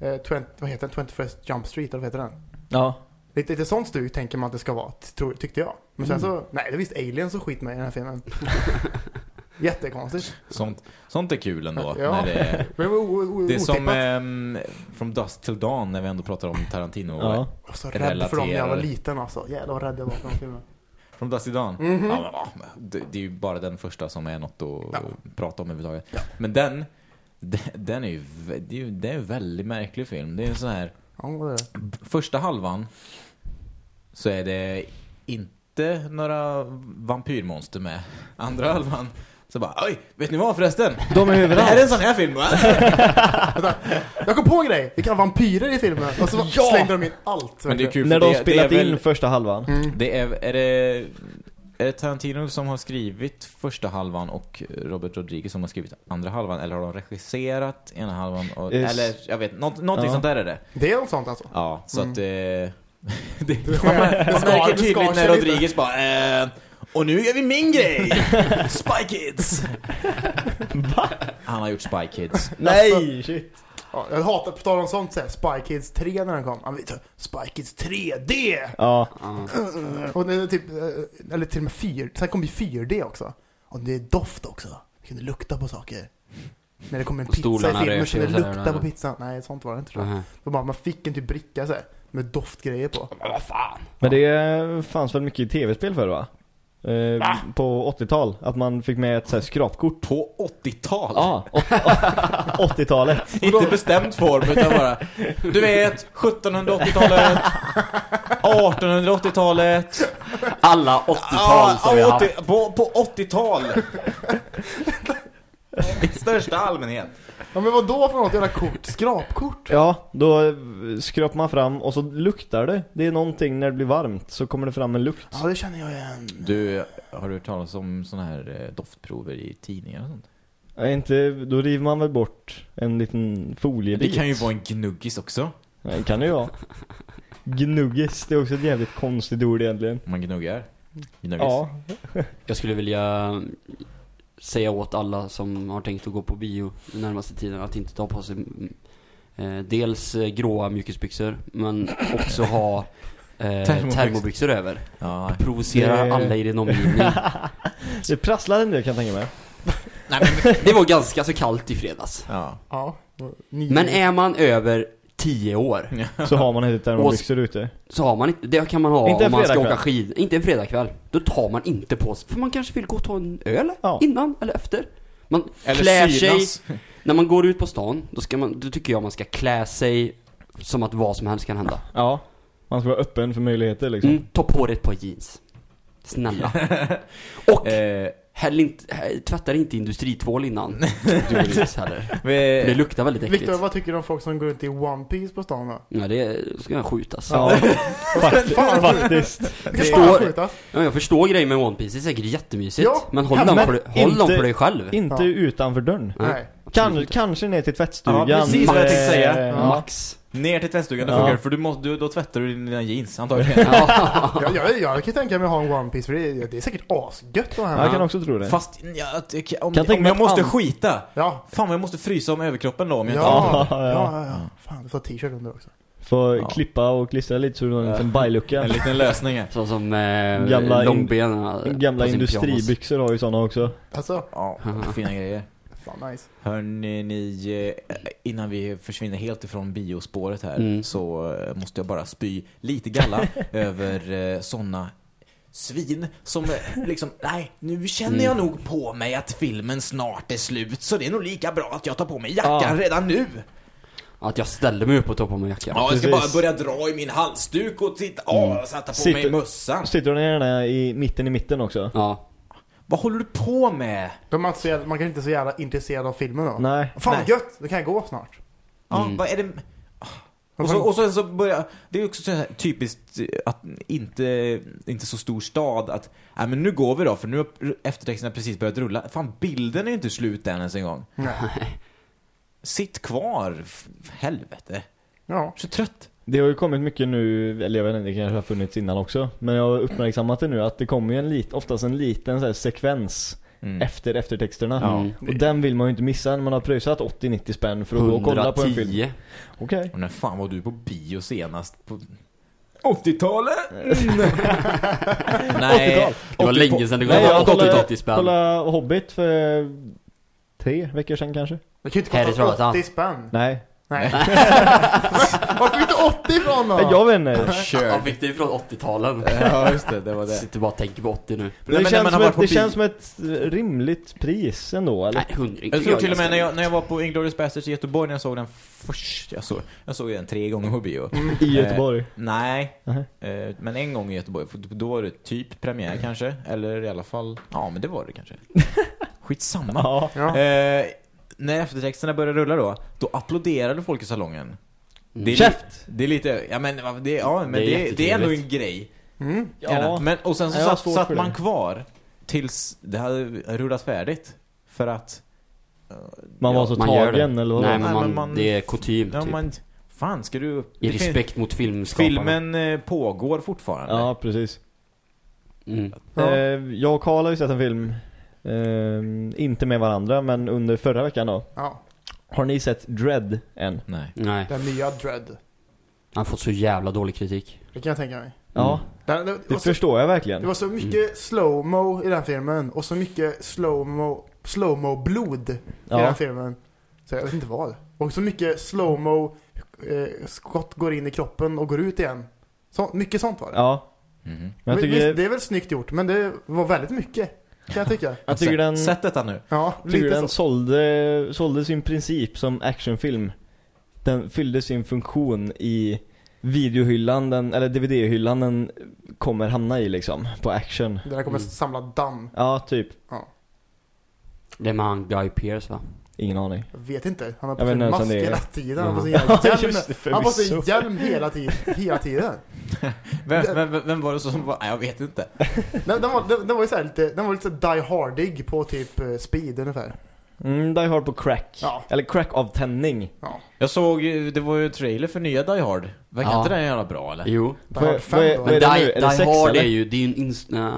Speaker 2: eh, 20, vad heter den? 21st Jump Street, eller vad heter den?
Speaker 4: Ja.
Speaker 2: Lite, lite sånt stuk tänker man att det ska vara, tror, tyckte jag. Men sen
Speaker 3: Mm.
Speaker 2: så, nej det är visst aliens och skit med i den här filmen. Jättekonstigt.
Speaker 1: Sånt, sånt är kul ändå.
Speaker 2: Ja.
Speaker 1: När det, är,
Speaker 2: Men o, o, o,
Speaker 1: det är som ehm, From Dusk Till Dawn när vi ändå pratar om Tarantino.
Speaker 4: Ja.
Speaker 2: Jag var så rädd för dem när jag var liten alltså. Jävlar vad rädd jag var för den filmen.
Speaker 1: From Dusk Till Dawn? Ja, men, ja, men det, det är ju bara den första som är något att
Speaker 2: Ja.
Speaker 1: prata om överhuvudtaget. Men den, den, är ju, det är ju det är en väldigt märklig film. Det är en sån här,
Speaker 2: det?
Speaker 1: första halvan så är det inte några vampyrmonster med. Andra halvan så bara, oj, vet ni vad förresten?
Speaker 4: De är
Speaker 1: Det
Speaker 4: överallt.
Speaker 1: här är en sån här film va?
Speaker 2: Jag kom på en grej! Vilka vampyrer i filmen! Och så
Speaker 1: Ja!
Speaker 2: slängde de in allt.
Speaker 1: Men det är kul
Speaker 4: När de
Speaker 1: det,
Speaker 4: spelat
Speaker 1: det är väl,
Speaker 4: in första halvan.
Speaker 2: Mm.
Speaker 1: Det är, det, är det Tarantino som har skrivit första halvan och Robert Rodriguez som har skrivit andra halvan? Eller har de regisserat ena halvan? Och,
Speaker 4: Yes.
Speaker 1: Eller, jag vet, något, någonting
Speaker 4: Ja.
Speaker 1: sånt där är det.
Speaker 2: Det är något sånt alltså.
Speaker 1: Ja, så
Speaker 2: Mm.
Speaker 1: att eh, det, man,
Speaker 2: det
Speaker 1: man märker tydligt när
Speaker 2: sig lite.
Speaker 1: Rodriguez bara eh, Och nu gör vi min grej! Spy Kids!
Speaker 4: Va?
Speaker 1: Han har gjort Spy Kids.
Speaker 4: Nej, shit.
Speaker 2: Ja, jag hatar på tal om sånt så här, Spy Kids 3 när den kom. Vi tar Spy Kids 3D!
Speaker 4: Ja,
Speaker 3: Ja.
Speaker 2: Och det är typ, eh, eller till och med 4, sen kom ju 4D också. Och det är doft också. Du kunde lukta på saker. När det kom en
Speaker 3: Och
Speaker 2: pizza i filmen kunde
Speaker 3: och här,
Speaker 2: lukta på pizzan. Nej, sånt var det inte tror jag. Bara, man fick en typ bricka så här, med doftgrejer på.
Speaker 3: Men vad fan.
Speaker 4: men det fanns väl mycket i tv-spel förr va? Eh,
Speaker 2: Va?
Speaker 4: på 80-tal, att man fick med ett så här skrapkort.
Speaker 1: På 80-tal?
Speaker 4: Ja, åt- 80-talet.
Speaker 1: Inte bestämd form utan bara Du vet, 1780-talet 1880-talet
Speaker 3: Alla 80-tal som vi har haft.
Speaker 1: på, på 80-tal I största allmänhet
Speaker 2: Ja men vad då för något jävla kort? Skrapkort?
Speaker 4: Ja, då skrapar man fram och så luktar det. Det är någonting när det blir varmt så kommer det fram en lukt.
Speaker 2: Ja det känner jag igen.
Speaker 1: Du, har du hört talas om såna här eh, doftprover i tidningar och sånt?
Speaker 4: Nej, inte, då river man väl bort en liten
Speaker 1: Det
Speaker 4: foliebit.
Speaker 1: kan ju vara en gnuggis också
Speaker 4: Nej, det kan det ju vara. Gnuggis, det är också ett jävligt konstigt ord egentligen.
Speaker 1: Man gnuggar Gnuggis
Speaker 4: Ja,
Speaker 3: Jag skulle vilja säga åt alla som har tänkt att gå på bio den närmaste tiden att inte ta på sig eh, dels eh, gråa mjukisbyxor men också ha eh,
Speaker 1: Termobyx-
Speaker 3: termobyxor över.
Speaker 1: Ja,
Speaker 3: Provocera
Speaker 4: Det-
Speaker 3: alla i din omgivning.
Speaker 4: det prasslar en del kan jag tänka mig.
Speaker 1: nej men
Speaker 3: Det var ganska så kallt i fredags.
Speaker 1: Ja,
Speaker 2: Ja.
Speaker 3: Men är man över 10 år
Speaker 4: Så har man inte termobyxor ute.
Speaker 3: så har man inte, det kan man ha
Speaker 4: Inte
Speaker 3: om man ska åka skid. Inte en fredagkväll. Då tar man inte på sig, för man kanske vill gå och ta en öl
Speaker 4: Ja.
Speaker 3: innan eller efter. Man
Speaker 1: Eller
Speaker 3: klär
Speaker 1: synas.
Speaker 3: sig, när man går ut på stan, då, ska man, då tycker jag man ska klä sig som att vad som helst kan hända.
Speaker 4: Ja. Man ska vara öppen för möjligheter liksom.
Speaker 3: Mm, ta på dig ett par jeans. Snälla. Och
Speaker 1: eh,
Speaker 3: häll inte, hä- tvätta inte industritvål innan du ut heller. För
Speaker 1: vi,
Speaker 3: det luktar väldigt äckligt.
Speaker 2: Viktor, vad tycker du om folk som går runt i One Piece på stan då?
Speaker 3: Ja, det ska skjutas.
Speaker 4: Ja, fakt
Speaker 2: Fan.
Speaker 4: faktiskt.
Speaker 2: Det
Speaker 3: Förstår-
Speaker 2: skjutas.
Speaker 3: Ja, jag förstår grejen med One Piece, det är säkert jättemysigt.
Speaker 2: Ja,
Speaker 3: men håll,
Speaker 2: ja,
Speaker 3: dem,
Speaker 4: men
Speaker 3: för, dig- håll dem
Speaker 4: inte-
Speaker 3: för dig själv.
Speaker 4: Inte
Speaker 2: Ja.
Speaker 4: utanför dörren.
Speaker 3: Nej.
Speaker 4: Kan, kanske ner till tvättstugan.
Speaker 1: Ja, precis vad jag tänkte säga.
Speaker 4: Eh,
Speaker 2: Ja.
Speaker 3: Max.
Speaker 1: Ner till tvättstugan, det
Speaker 4: Ja.
Speaker 1: funkar för du måste, du, då tvättar du dina jeans antagligen
Speaker 3: Ja.
Speaker 2: Jag, jag, jag kan tänka mig att ha en One Piece för det är, det är säkert asgött att ha
Speaker 4: Jag kan också tro det.
Speaker 1: Fast, jag, om,
Speaker 4: Kan
Speaker 1: om
Speaker 4: mig
Speaker 1: jag måste
Speaker 4: an-
Speaker 1: skita
Speaker 2: Ja.
Speaker 1: Fan jag måste frysa om överkroppen då om jag inte
Speaker 2: Ja,
Speaker 4: Ja,
Speaker 2: ja,
Speaker 4: ja.
Speaker 2: ja. Fan, du får t-shirt under också.
Speaker 4: Får
Speaker 1: Ja.
Speaker 4: klippa och klistra lite så du har en liten bajlucka.
Speaker 1: En liten lösning.
Speaker 3: Så som eh,
Speaker 4: Gamla in-
Speaker 3: långbenen
Speaker 4: Gamla industribyxor har ju sådana också.
Speaker 2: Alltså,
Speaker 1: Ja, fina grejer.
Speaker 2: Fan nice.
Speaker 1: Hörni, ni, eh, innan vi försvinner helt ifrån biospåret här
Speaker 3: Mm.
Speaker 1: så eh, måste jag bara spy lite galla över eh, såna svin som liksom, nej, nu känner jag nog på mig att filmen snart är slut så det är nog lika bra att jag tar på mig jackan
Speaker 4: Ja.
Speaker 1: redan nu.
Speaker 3: Att jag ställer mig upp och tar på mig jackan.
Speaker 1: Ja, jag ska
Speaker 4: precis.
Speaker 1: bara börja dra i min halsduk och titta, åh, sätta på
Speaker 4: Sitter-
Speaker 1: mig mössan.
Speaker 4: Sitter du gärna i mitten i mitten också?
Speaker 3: Ja.
Speaker 1: Vad håller du på med?
Speaker 2: De är inte så jävla, man kan inte så jävla intresserad av filmen då.
Speaker 4: Nej.
Speaker 2: Fan
Speaker 1: Nej.
Speaker 2: gött, det kan jag gå snart.
Speaker 1: Ja,
Speaker 3: Mm.
Speaker 1: vad är det? Och så, och så, så börjar, det är också så här typiskt eh, att inte, inte så stor stad att, nej men nu går vi då för nu har eftertexterna precis börjat rulla. Fan bilden är ju inte slut än ens en gång.
Speaker 2: Nej.
Speaker 1: Sitt kvar, helvete.
Speaker 2: Ja.
Speaker 1: Så trött.
Speaker 4: Det har ju kommit mycket nu, eller jag vet inte, det kanske har funnits innan också. Men jag har uppmärksammat det nu att det kommer ju en lit, oftast en liten så här sekvens
Speaker 1: Mm.
Speaker 4: efter eftertexterna.
Speaker 3: Mm.
Speaker 4: Och den vill man ju inte missa när man har pröjsat 80-90 spänn för att gå och kolla på en film.
Speaker 3: 110.
Speaker 4: Okej.
Speaker 1: Och när fan var du på bio senast? På 80-talet? Nej.
Speaker 4: 80-tal.
Speaker 3: Det var
Speaker 1: 80
Speaker 3: länge sedan det var 80
Speaker 4: kollade,
Speaker 3: 80 spänn.
Speaker 4: kollade Hobbit för tre veckor sedan kanske.
Speaker 2: Det kan ju inte
Speaker 3: Trollhättan.
Speaker 2: 80 spänn.
Speaker 4: Nej.
Speaker 2: Nej. Var fick du 80 ifrån då?
Speaker 4: Jag vet inte.
Speaker 1: Kör.
Speaker 3: fick det från 80-talen.
Speaker 1: Ja, just det. Det var det.
Speaker 3: Sitter bara och tänker på 80 nu.
Speaker 4: Det,
Speaker 1: när
Speaker 4: känns som, ett, det känns som ett rimligt pris ändå, eller?
Speaker 3: Nej, hundring
Speaker 1: Jag tror till och med när jag, när jag var på Inglourious Basterds i Göteborg när jag såg den först, jag såg, jag såg den tre gånger på bio.
Speaker 4: I Göteborg.
Speaker 1: Nej, eh, men en gång i Göteborg, då var det typ premiär kanske, eller i alla fall, ja men det var det kanske. Skitsamma.
Speaker 4: Ja.
Speaker 2: Ja.
Speaker 1: Eh, när eftertexterna började rulla då, då applåderade folk i salongen. Det är,
Speaker 4: Käft!
Speaker 1: li- det är lite, ja men, det, ja, men
Speaker 3: Det är
Speaker 1: det, det är ändå en grej.
Speaker 2: Mm.
Speaker 4: Ja.
Speaker 1: Men, och sen så satt, satt man kvar tills det hade rullat färdigt. För att... eh,
Speaker 4: Man var
Speaker 1: ja,
Speaker 4: så
Speaker 3: Man
Speaker 4: tagen eller vad?
Speaker 3: Nej,
Speaker 1: Nej,
Speaker 3: men man,
Speaker 1: men man-
Speaker 3: det är kutym
Speaker 1: Ja,
Speaker 3: typ.
Speaker 1: man, fan ska du...
Speaker 3: I respekt mot filmskaparna.
Speaker 1: Filmen eh, pågår fortfarande.
Speaker 4: Ja, precis.
Speaker 3: Mm.
Speaker 2: Ja.
Speaker 4: Eh, jag och Karl har ju sett en film, eh, inte med varandra, men under förra veckan då.
Speaker 2: Ja,
Speaker 4: Har ni sett Dread än?
Speaker 1: Nej.
Speaker 3: Nej,
Speaker 2: den nya Dread.
Speaker 3: han har fått så jävla dålig kritik.
Speaker 2: Det kan jag tänka mig.
Speaker 4: Ja,
Speaker 2: Den, det, det,
Speaker 4: det
Speaker 2: så,
Speaker 4: förstår jag
Speaker 2: det
Speaker 4: verkligen.
Speaker 2: var så mycket slow-mo i den filmen och så mycket slow-mo slow blod i
Speaker 4: Ja.
Speaker 2: den filmen. Så jag vet inte vad. Och så mycket slow-mo eh, skott går in i kroppen och går ut igen. Så, mycket sånt var det.
Speaker 4: Ja,
Speaker 1: Mhm.
Speaker 4: men jag
Speaker 2: Visst,
Speaker 4: tycker,
Speaker 2: det är väl snyggt gjort, men det var väldigt mycket. Kan jag tycka.
Speaker 4: jag tycker den,
Speaker 1: Sätt detta nu.
Speaker 2: Ja,
Speaker 4: tycker den
Speaker 2: så.
Speaker 4: sålde, sålde sin princip som actionfilm. Den fyllde sin funktion i videohyllan, den, eller DVD-hyllan den kommer hamna i liksom, på action.
Speaker 2: Den här kommer
Speaker 3: Mm.
Speaker 2: samla damm.
Speaker 4: Ja, typ.
Speaker 3: Det är med han Guy Pearce va?
Speaker 4: Ingen aning.
Speaker 2: Jag vet inte. Han har på sig mask
Speaker 4: är-
Speaker 2: hela tiden. Han har på sig hjälm. Han har på sig hjälm hela tiden. Hela tiden.
Speaker 1: Vem, vem, vem- var det som var... Nej, jag vet inte.
Speaker 2: Den, den, var, den, den var ju så här lite, den var lite die hardig på typ eh, speed ungefär.
Speaker 4: Mm, Die Hard på crack.
Speaker 2: Ja.
Speaker 4: Eller crack av tändning.
Speaker 2: Ja.
Speaker 1: Jag såg, det var ju trailer för nya Die Hard. Verkar
Speaker 3: Ja.
Speaker 1: inte den jävla bra eller?
Speaker 3: Jo.
Speaker 2: Die Hard 5
Speaker 4: vad är- vad
Speaker 3: Men
Speaker 4: är det
Speaker 3: Die,
Speaker 4: nu? Är det
Speaker 3: Die
Speaker 4: sex,
Speaker 3: Hard
Speaker 4: eller?
Speaker 3: är ju, det är ju en inst... Uh,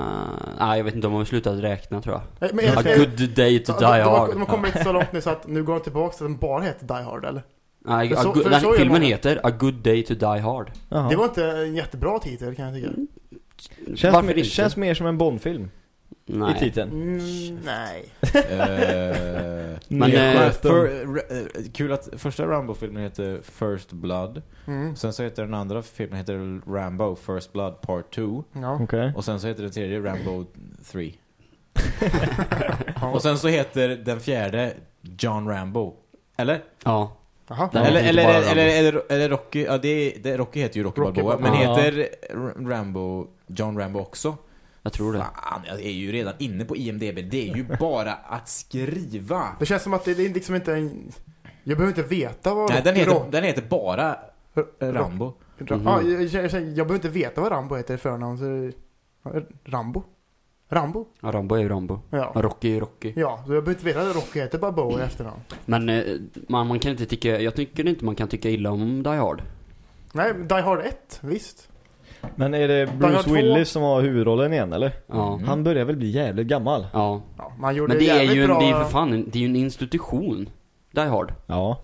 Speaker 3: nej jag vet inte, de har slutat räkna tror jag.
Speaker 2: Nej, men,
Speaker 3: A
Speaker 2: är-
Speaker 3: good day to
Speaker 2: Ja,
Speaker 3: die
Speaker 2: de, de, har,
Speaker 3: hard.
Speaker 2: de har kommit så långt nu så att nu går de tillbaka så att den bara heter Die Hard eller?
Speaker 3: Nej,
Speaker 2: så-
Speaker 3: good,
Speaker 2: gör
Speaker 3: filmen heter A good day to die hard.
Speaker 4: Jaha.
Speaker 2: Det var inte en jättebra titel kan jag tycka.
Speaker 4: känns,
Speaker 3: Varför
Speaker 4: mer, känns mer som en Bondfilm i
Speaker 3: Nej.
Speaker 4: titeln.
Speaker 2: Mm, nej.
Speaker 1: Eh,
Speaker 3: Men, eh,
Speaker 4: sköten.
Speaker 1: för, eh, kul att första Rambo-filmen heter First Blood.
Speaker 2: Mm.
Speaker 1: Sen så heter den andra filmen heter Rambo First Blood Part 2.
Speaker 2: Ja.
Speaker 4: Okej.
Speaker 1: Och sen så heter den tredje Rambo 3.
Speaker 2: Ja.
Speaker 1: Och sen så heter den fjärde John Rambo. Eller?
Speaker 3: Ja. Den-
Speaker 1: eller, eller, eller, eller, eller, Rocky, ja det, är- det, Rocky heter ju Rocky,
Speaker 2: Rocky
Speaker 1: Balboa, men heter Rambo, John Rambo också?
Speaker 3: Jag tror det.
Speaker 1: Fan, jag är ju redan inne på IMDB, det är ju bara att skriva.
Speaker 2: Det känns som att det, det är liksom inte en... Jag behöver inte veta vad...
Speaker 1: Nej, den heter, den heter bara Rambo.
Speaker 2: Ra-
Speaker 3: Mhm.
Speaker 2: ja, jag, jag, jag, jag behöver inte veta vad Rambo heter i förnamn. Så, Rambo? Rambo?
Speaker 3: Ja, Rambo är ju Rambo.
Speaker 2: Ja.
Speaker 3: Rocky är ju Rocky.
Speaker 2: Ja, så jag behöver inte veta att Rocky heter Balboa i efternamn.
Speaker 3: Men eh, man, man kan inte tycka, jag tycker inte man kan tycka illa om Die Hard.
Speaker 2: Nej, Die Hard 1, visst.
Speaker 4: Men är det Bruce
Speaker 2: 2?
Speaker 4: Willis som har huvudrollen igen eller?
Speaker 3: Ja.
Speaker 1: Mm.
Speaker 4: Han börjar väl bli jävligt gammal?
Speaker 3: Ja.
Speaker 2: Ja, man gjorde
Speaker 3: Men det är ju en,
Speaker 2: bra...
Speaker 3: det är för fan en, det är ju en institution. Die Hard.
Speaker 4: Ja,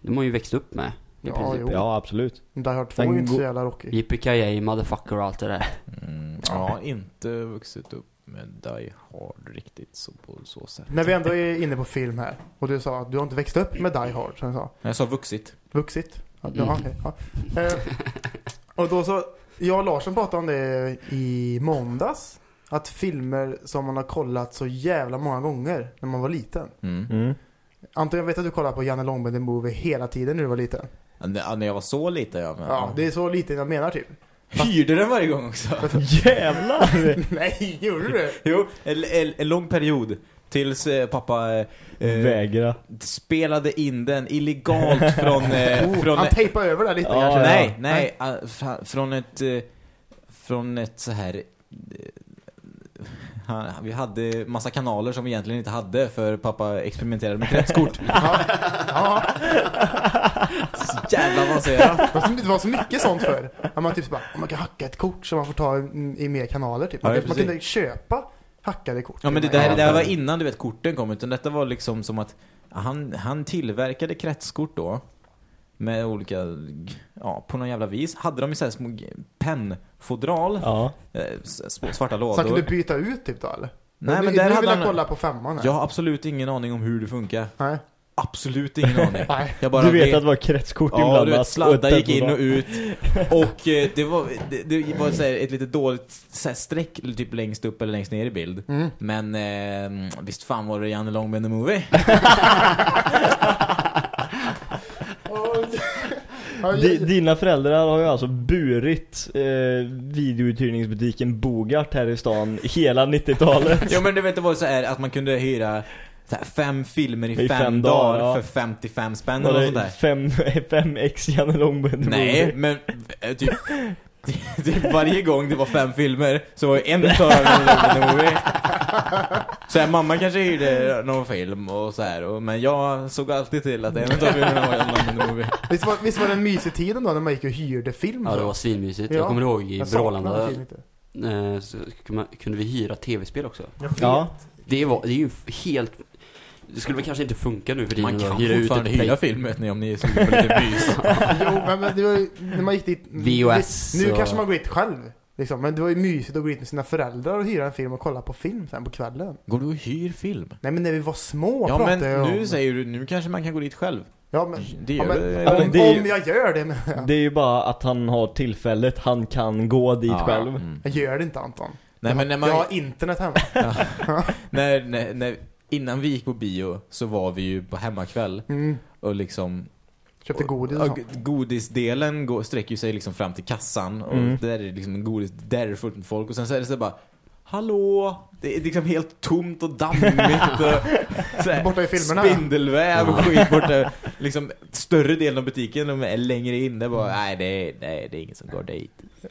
Speaker 3: Det har ju växt upp med.
Speaker 2: Ja,
Speaker 3: princip.
Speaker 2: jo.
Speaker 4: ja absolut.
Speaker 2: Die Hard 2 är ju inte så jävla rockig.
Speaker 3: Yippee motherfucker och allt det där.
Speaker 1: Mm, ja, inte vuxit upp med Die Hard riktigt så på så sätt.
Speaker 2: När vi ändå är inne på film här. Och du sa att du har inte växt upp med Die Hard, som jag sa.
Speaker 1: Jag sa vuxit.
Speaker 2: Vuxit. Ja,
Speaker 3: Mm.
Speaker 2: ja, okej, ja. Eh, och då så, jag och Larsson pratade om det i måndags. Att filmer som man har kollat så jävla många gånger när man var liten.
Speaker 1: Mm.
Speaker 4: Mm.
Speaker 2: Anton, jag vet att du kollade på Janne Långben The Movie hela tiden när du var liten.
Speaker 1: Ja, När jag var så liten, ja. Men,
Speaker 2: Ja, det är så liten jag menar typ.
Speaker 1: Hyrde den varje gång också?
Speaker 4: Jävlar!
Speaker 2: Nej, gjorde du
Speaker 1: jo, en, en, en lång period. Tills eh, pappa eh,
Speaker 4: Vägra.
Speaker 1: spelade in den illegalt från... Eh,
Speaker 2: Oh,
Speaker 1: från
Speaker 2: han tejpade över det lite
Speaker 4: Ja,
Speaker 2: kanske.
Speaker 1: nej, nej, ah, fra- från ett... Eh, från ett så här... eh, han- Vi hade massa kanaler som vi egentligen inte hade för pappa experimenterade med kretskort.
Speaker 2: Ja, ja.
Speaker 1: Så jävla avancerat.
Speaker 2: Det var så- Det var så mycket sånt för. Att man typ så bara, man kan hacka ett kort så man får ta i, i mer kanaler typ. Man,
Speaker 1: Ja,
Speaker 2: kan- man
Speaker 1: precis.
Speaker 2: kunde köpa hackade kort.
Speaker 1: Ja men det där, det där var innan du vet korten kom utan detta var liksom som att han, han tillverkade kretskort då med olika, ja på någon jävla vis. Hade de i så här små pennfodral,
Speaker 4: Ja.
Speaker 1: eh, svarta
Speaker 2: Så han kunde
Speaker 1: lådor.
Speaker 2: byta ut typ då eller?
Speaker 1: Nej
Speaker 2: nu,
Speaker 1: men där
Speaker 2: nu
Speaker 1: hade
Speaker 2: vill jag
Speaker 1: han,
Speaker 2: kolla på femman här.
Speaker 1: jag har absolut ingen aning om hur det funkar.
Speaker 2: Nej.
Speaker 1: Absolut ingen aning. Jag bara
Speaker 4: Du vet att det var kretskort
Speaker 1: Ja,
Speaker 4: inblandat.
Speaker 1: du vet, sladdar gick in och ut Och eh, det var, det, det var så här, ett lite dåligt så här, streck typ längst upp eller längst ner i bild
Speaker 2: Mm.
Speaker 1: Men eh, visst fan var det Janne Långben the Movie?
Speaker 2: Ja,
Speaker 4: Dina föräldrar har ju alltså burit eh, videouthyrningsbutiken Bogart här i stan hela 90-talet.
Speaker 1: Ja men du vet det var så här att man kunde hyra fem filmer i,
Speaker 4: I
Speaker 1: fem,
Speaker 4: fem
Speaker 1: dagar
Speaker 4: dagar, ja.
Speaker 1: för 55 spänn eller sånt där.
Speaker 4: fem, fem ex Janne Långben
Speaker 1: Nej, men eh, typ, typ varje gång det var fem filmer så var ju en utav the Movie. Så här, mamma kanske hyrde någon film och så här, och, men jag såg alltid till att en utav filmerna var the Movie.
Speaker 2: Visst var, visst var det en mysig tiden då när man gick och hyrde film?
Speaker 3: Ja det var svinmysigt.
Speaker 2: Ja.
Speaker 3: Jag kommer ihåg i Brålanda. eh, så kunde vi hyra tv-spel också.
Speaker 4: Ja.
Speaker 3: Det, var, det är ju helt... Det skulle väl kanske inte funka nu för tiden
Speaker 1: Man kan
Speaker 3: hyra ut
Speaker 1: fortfarande hyra film vet ni om ni är sugna på lite mys.
Speaker 2: Jo, men, men det var ju, när man gick dit...
Speaker 3: VHS
Speaker 2: Nu
Speaker 3: och-
Speaker 2: kanske man går dit själv. Liksom. Men det var ju mysigt att gå dit med sina föräldrar och hyra en film och kolla på film sen på kvällen.
Speaker 1: Går du och hyr film?
Speaker 2: Nej men när vi var små
Speaker 1: Ja men
Speaker 2: pratade jag om.
Speaker 1: nu säger du, nu kanske man kan gå dit själv.
Speaker 2: Ja men,
Speaker 1: Det
Speaker 2: ja,
Speaker 1: gör
Speaker 2: men
Speaker 1: det.
Speaker 4: Ja, men
Speaker 2: om,
Speaker 4: det ju-
Speaker 2: om jag gör det jag.
Speaker 4: Det är ju bara att han har tillfället, han kan gå dit
Speaker 1: Ja,
Speaker 4: själv.
Speaker 1: mm.
Speaker 2: Jag gör det inte Anton.
Speaker 1: Nej
Speaker 2: jag,
Speaker 1: men när
Speaker 2: jag
Speaker 1: man,
Speaker 2: har internet hemma.
Speaker 1: när, när, när, innan vi gick på bio så var vi ju på hemmakväll
Speaker 2: Mm.
Speaker 1: och liksom
Speaker 2: Köpte godis och
Speaker 1: och, godisdelen går, sträcker sig liksom fram till kassan och
Speaker 4: Mm.
Speaker 1: där är det liksom en godis, där är det fullt med folk och sen så är det så bara Hallå! Det är liksom helt tomt och dammigt och så här,
Speaker 2: Borta i filmerna.
Speaker 1: Spindelväv och skit borta. Liksom större delen av butiken de är längre in. Det bara, nej det är, nej det är ingen som går dit.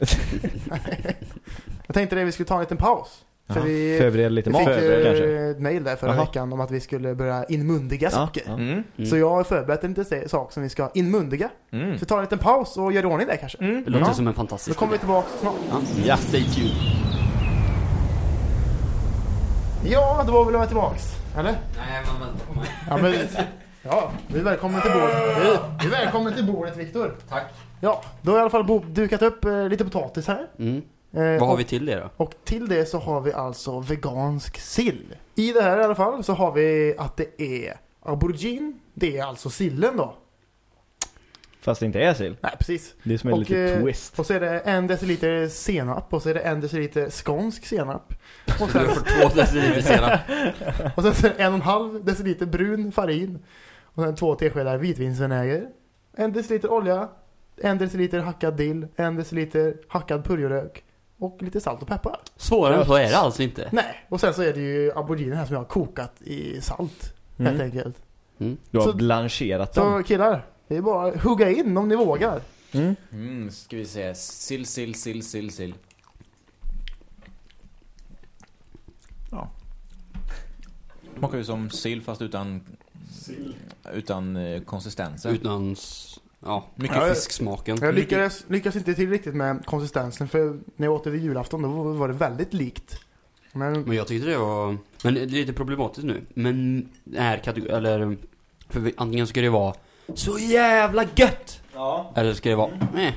Speaker 2: Jag tänkte det, vi skulle ta en liten paus. För
Speaker 1: Ja,
Speaker 2: vi,
Speaker 4: Förbereda lite
Speaker 2: vi fick ju
Speaker 4: kanske.
Speaker 2: ett mail där förra
Speaker 4: Jaha.
Speaker 2: veckan om att vi skulle börja inmundiga
Speaker 4: Ja,
Speaker 2: saker.
Speaker 4: ja.
Speaker 1: Mm.
Speaker 3: Mm.
Speaker 2: Så jag har förberett en liten sak som vi ska inmundiga.
Speaker 1: Mm.
Speaker 2: Så vi tar en liten paus och gör i ordning det kanske.
Speaker 1: Mm.
Speaker 3: Det låter
Speaker 2: Ja.
Speaker 3: som en fantastisk
Speaker 2: kommer vi tillbaka snart.
Speaker 3: Ja.
Speaker 4: Ja.
Speaker 3: Stay tuned.
Speaker 2: Ja, då var vi väl tillbaks. Eller?
Speaker 3: Nej, men vänta på mig.
Speaker 2: Ja, men, ja, vi är välkommen till bordet. Vi, vi är välkommen till bordet, Viktor.
Speaker 3: Tack.
Speaker 2: Ja, då har jag i alla fall dukat upp eh, lite potatis här. Eh,
Speaker 3: Vad har
Speaker 2: och,
Speaker 3: vi till det då?
Speaker 2: och till det så har vi alltså vegansk sill. I det här i alla fall så har vi att det är aubergine. Det är alltså sillen då.
Speaker 4: Fast det inte är sill.
Speaker 2: Nej, precis.
Speaker 4: Det är som en
Speaker 2: Och,
Speaker 4: liten
Speaker 2: eh,
Speaker 4: twist.
Speaker 2: Och så är det en deciliter senap och så är det en deciliter skånsk senap. Och sen,
Speaker 3: får två deciliter senap.
Speaker 2: och sen så är det en och en halv deciliter brun farin. Och sen två teskedar vitvinsvinäger. En deciliter olja. En deciliter hackad dill. En deciliter hackad purjolök. Och lite salt och peppar.
Speaker 3: Svårare än så är det alltså inte.
Speaker 2: Nej, och sen så är det ju aubergine här som jag har kokat i salt. Helt
Speaker 4: Mm.
Speaker 2: enkelt.
Speaker 4: Du har
Speaker 2: så-
Speaker 4: blancherat dem.
Speaker 2: Så killar, det är bara att hugga in om ni vågar.
Speaker 4: Mm.
Speaker 1: Mm, ska vi se. Sill, sill, sill, sill, sill. Ja. Smakar ju som sill fast utan... Utan eh.
Speaker 3: Utan, ja, mycket
Speaker 2: Ja,
Speaker 3: fisksmaken.
Speaker 2: Jag lyckades, lyckades inte till riktigt med konsistensen för när jag åt det vid julafton då var det väldigt likt. Men
Speaker 3: Men jag tyckte det var... Men det är lite problematiskt nu. Men är kategori... Eller... För antingen ska det vara så jävla gött!
Speaker 4: Ja.
Speaker 3: Eller ska det vara eh,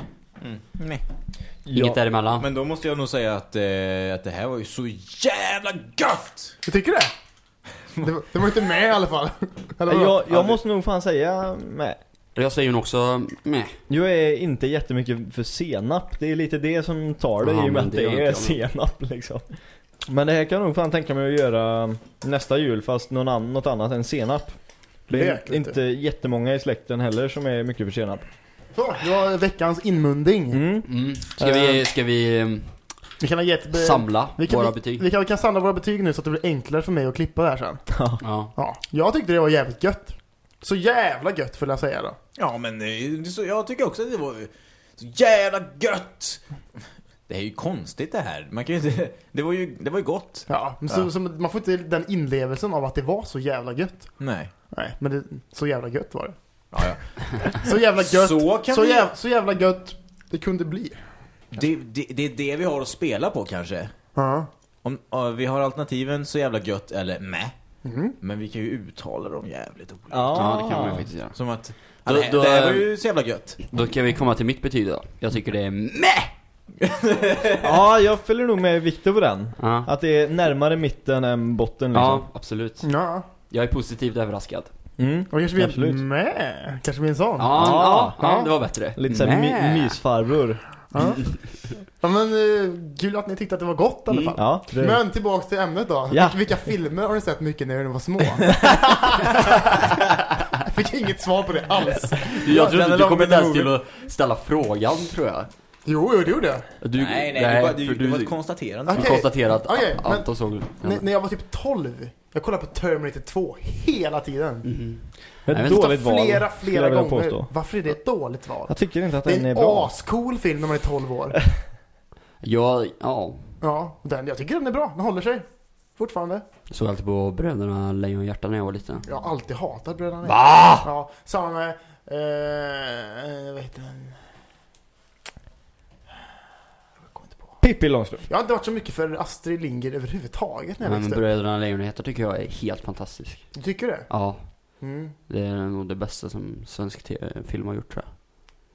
Speaker 1: Mm. Nej.
Speaker 3: inget
Speaker 4: Ja.
Speaker 3: däremellan.
Speaker 1: Men då måste jag nog säga att, eh, att det här var ju så jävla gött!
Speaker 2: du tycker det? Det, var- det var inte med i alla fall. Eller?
Speaker 4: Jag, jag måste nog fan säga med.
Speaker 3: Jag säger ju också meh.
Speaker 4: Jag är inte jättemycket för senap. Det är lite det som tar det
Speaker 3: Jaha,
Speaker 4: i och med att
Speaker 3: det
Speaker 4: är
Speaker 3: jag.
Speaker 4: senap liksom. Men det här kan jag nog fan tänka mig att göra nästa jul fast någon an, något annat än senap. Det är
Speaker 2: Vet
Speaker 4: inte jättemånga i släkten heller som är mycket för senap.
Speaker 2: Så, det var veckans inmunding.
Speaker 4: Mm.
Speaker 3: Mm. Ska vi, ska vi eh,
Speaker 2: Vi kan ha gett...
Speaker 3: samla
Speaker 2: vi kan,
Speaker 3: våra
Speaker 2: vi,
Speaker 3: betyg?
Speaker 2: Vi kan, vi kan samla våra betyg nu så att det blir enklare för mig att klippa det här sen.
Speaker 3: Ja.
Speaker 2: Ja, jag tyckte det var jävligt gött. Så jävla gött får jag säga då.
Speaker 1: Ja men eh, så jag tycker också att det var så jävla gött! Det är ju konstigt det här. Man kan ju inte... Det var ju, det var ju gott.
Speaker 2: Ja, men så,
Speaker 1: Ja.
Speaker 2: Så, man får inte den inlevelsen av att det var så jävla gött.
Speaker 1: Nej.
Speaker 2: Nej, men det, så jävla gött var det.
Speaker 1: Ja, ja.
Speaker 2: Så jävla gött.
Speaker 1: Så kan
Speaker 2: så,
Speaker 1: vi...
Speaker 2: jäv, så jävla gött det kunde bli.
Speaker 1: Det, det, det är det vi har att spela på kanske.
Speaker 2: Ja.
Speaker 1: Om, ja, vi har alternativen så jävla gött eller med.
Speaker 2: Mm.
Speaker 1: Men vi kan ju uttala dem jävligt olika.
Speaker 3: ja, det kan man ju faktiskt göra.
Speaker 1: Som att...
Speaker 3: Då- då-
Speaker 1: det här var ju så jävla gött.
Speaker 3: Då kan vi komma till mitt betyg då. Jag tycker det är meh!
Speaker 4: Ja, jag följer nog med Viktor på den.
Speaker 3: Ja,
Speaker 4: Att det är närmare mitten än botten liksom.
Speaker 3: ja absolut.
Speaker 2: Ja.
Speaker 3: Jag är positivt överraskad.
Speaker 4: Mm.
Speaker 2: Och kanske vi
Speaker 4: Absolut.
Speaker 2: med. Kanske vi en sån.
Speaker 3: Ja, ja,
Speaker 2: Ja.
Speaker 3: ja, det var bättre.
Speaker 4: Lite såhär my, mysfarbror.
Speaker 2: Ja. ja men eh, kul att ni tyckte att det var gott i alla fall.
Speaker 4: Ja, det...
Speaker 2: Men tillbaks till ämnet då.
Speaker 4: Ja.
Speaker 2: Vilka, filmer har ni sett mycket när ni var små? jag fick inget svar på det alls.
Speaker 3: Jag tror inte du kommer inte ens till att ställa frågan, tror jag.
Speaker 2: Jo, jo, det gjorde jag.
Speaker 3: Du,
Speaker 1: nej, nej, det, var,
Speaker 3: för
Speaker 1: det var
Speaker 3: du,
Speaker 1: ett konstaterande.
Speaker 3: du
Speaker 2: Okej.
Speaker 3: konstaterar att
Speaker 2: Okej, men-
Speaker 3: Anton såg...
Speaker 2: N- när jag var typ 12, jag kollade på Terminator 2 hela tiden.
Speaker 3: Mhm.
Speaker 4: Ett
Speaker 3: Jag
Speaker 4: dåligt val.
Speaker 2: flera, flera
Speaker 4: jag
Speaker 2: gånger.
Speaker 4: påstå.
Speaker 2: Varför är det ett dåligt val?
Speaker 4: Jag tycker inte att
Speaker 2: Det
Speaker 4: den
Speaker 2: är
Speaker 4: är
Speaker 2: en
Speaker 4: bra.
Speaker 2: ascool film när man är 12 år.
Speaker 3: Jag, ja,
Speaker 2: Ja, den, jag tycker den är bra. Den håller sig. Fortfarande.
Speaker 3: såg alltid på Bröderna Lejonhjärta när jag var liten.
Speaker 2: Jag har alltid hatat Bröderna Lejon.
Speaker 3: Va?
Speaker 2: Ja, samma med... Eh, vad heter den? Jag.
Speaker 4: Pippi Långstrump.
Speaker 2: Jag har inte varit så mycket för Astrid Lindgren överhuvudtaget när jag
Speaker 3: Men
Speaker 2: växte upp.
Speaker 3: Bröderna Lejonhjärta tycker jag är helt fantastisk.
Speaker 2: Du tycker det?
Speaker 3: Ja,
Speaker 2: Mm,
Speaker 3: det är nog det bästa som svensk film har gjort tror jag.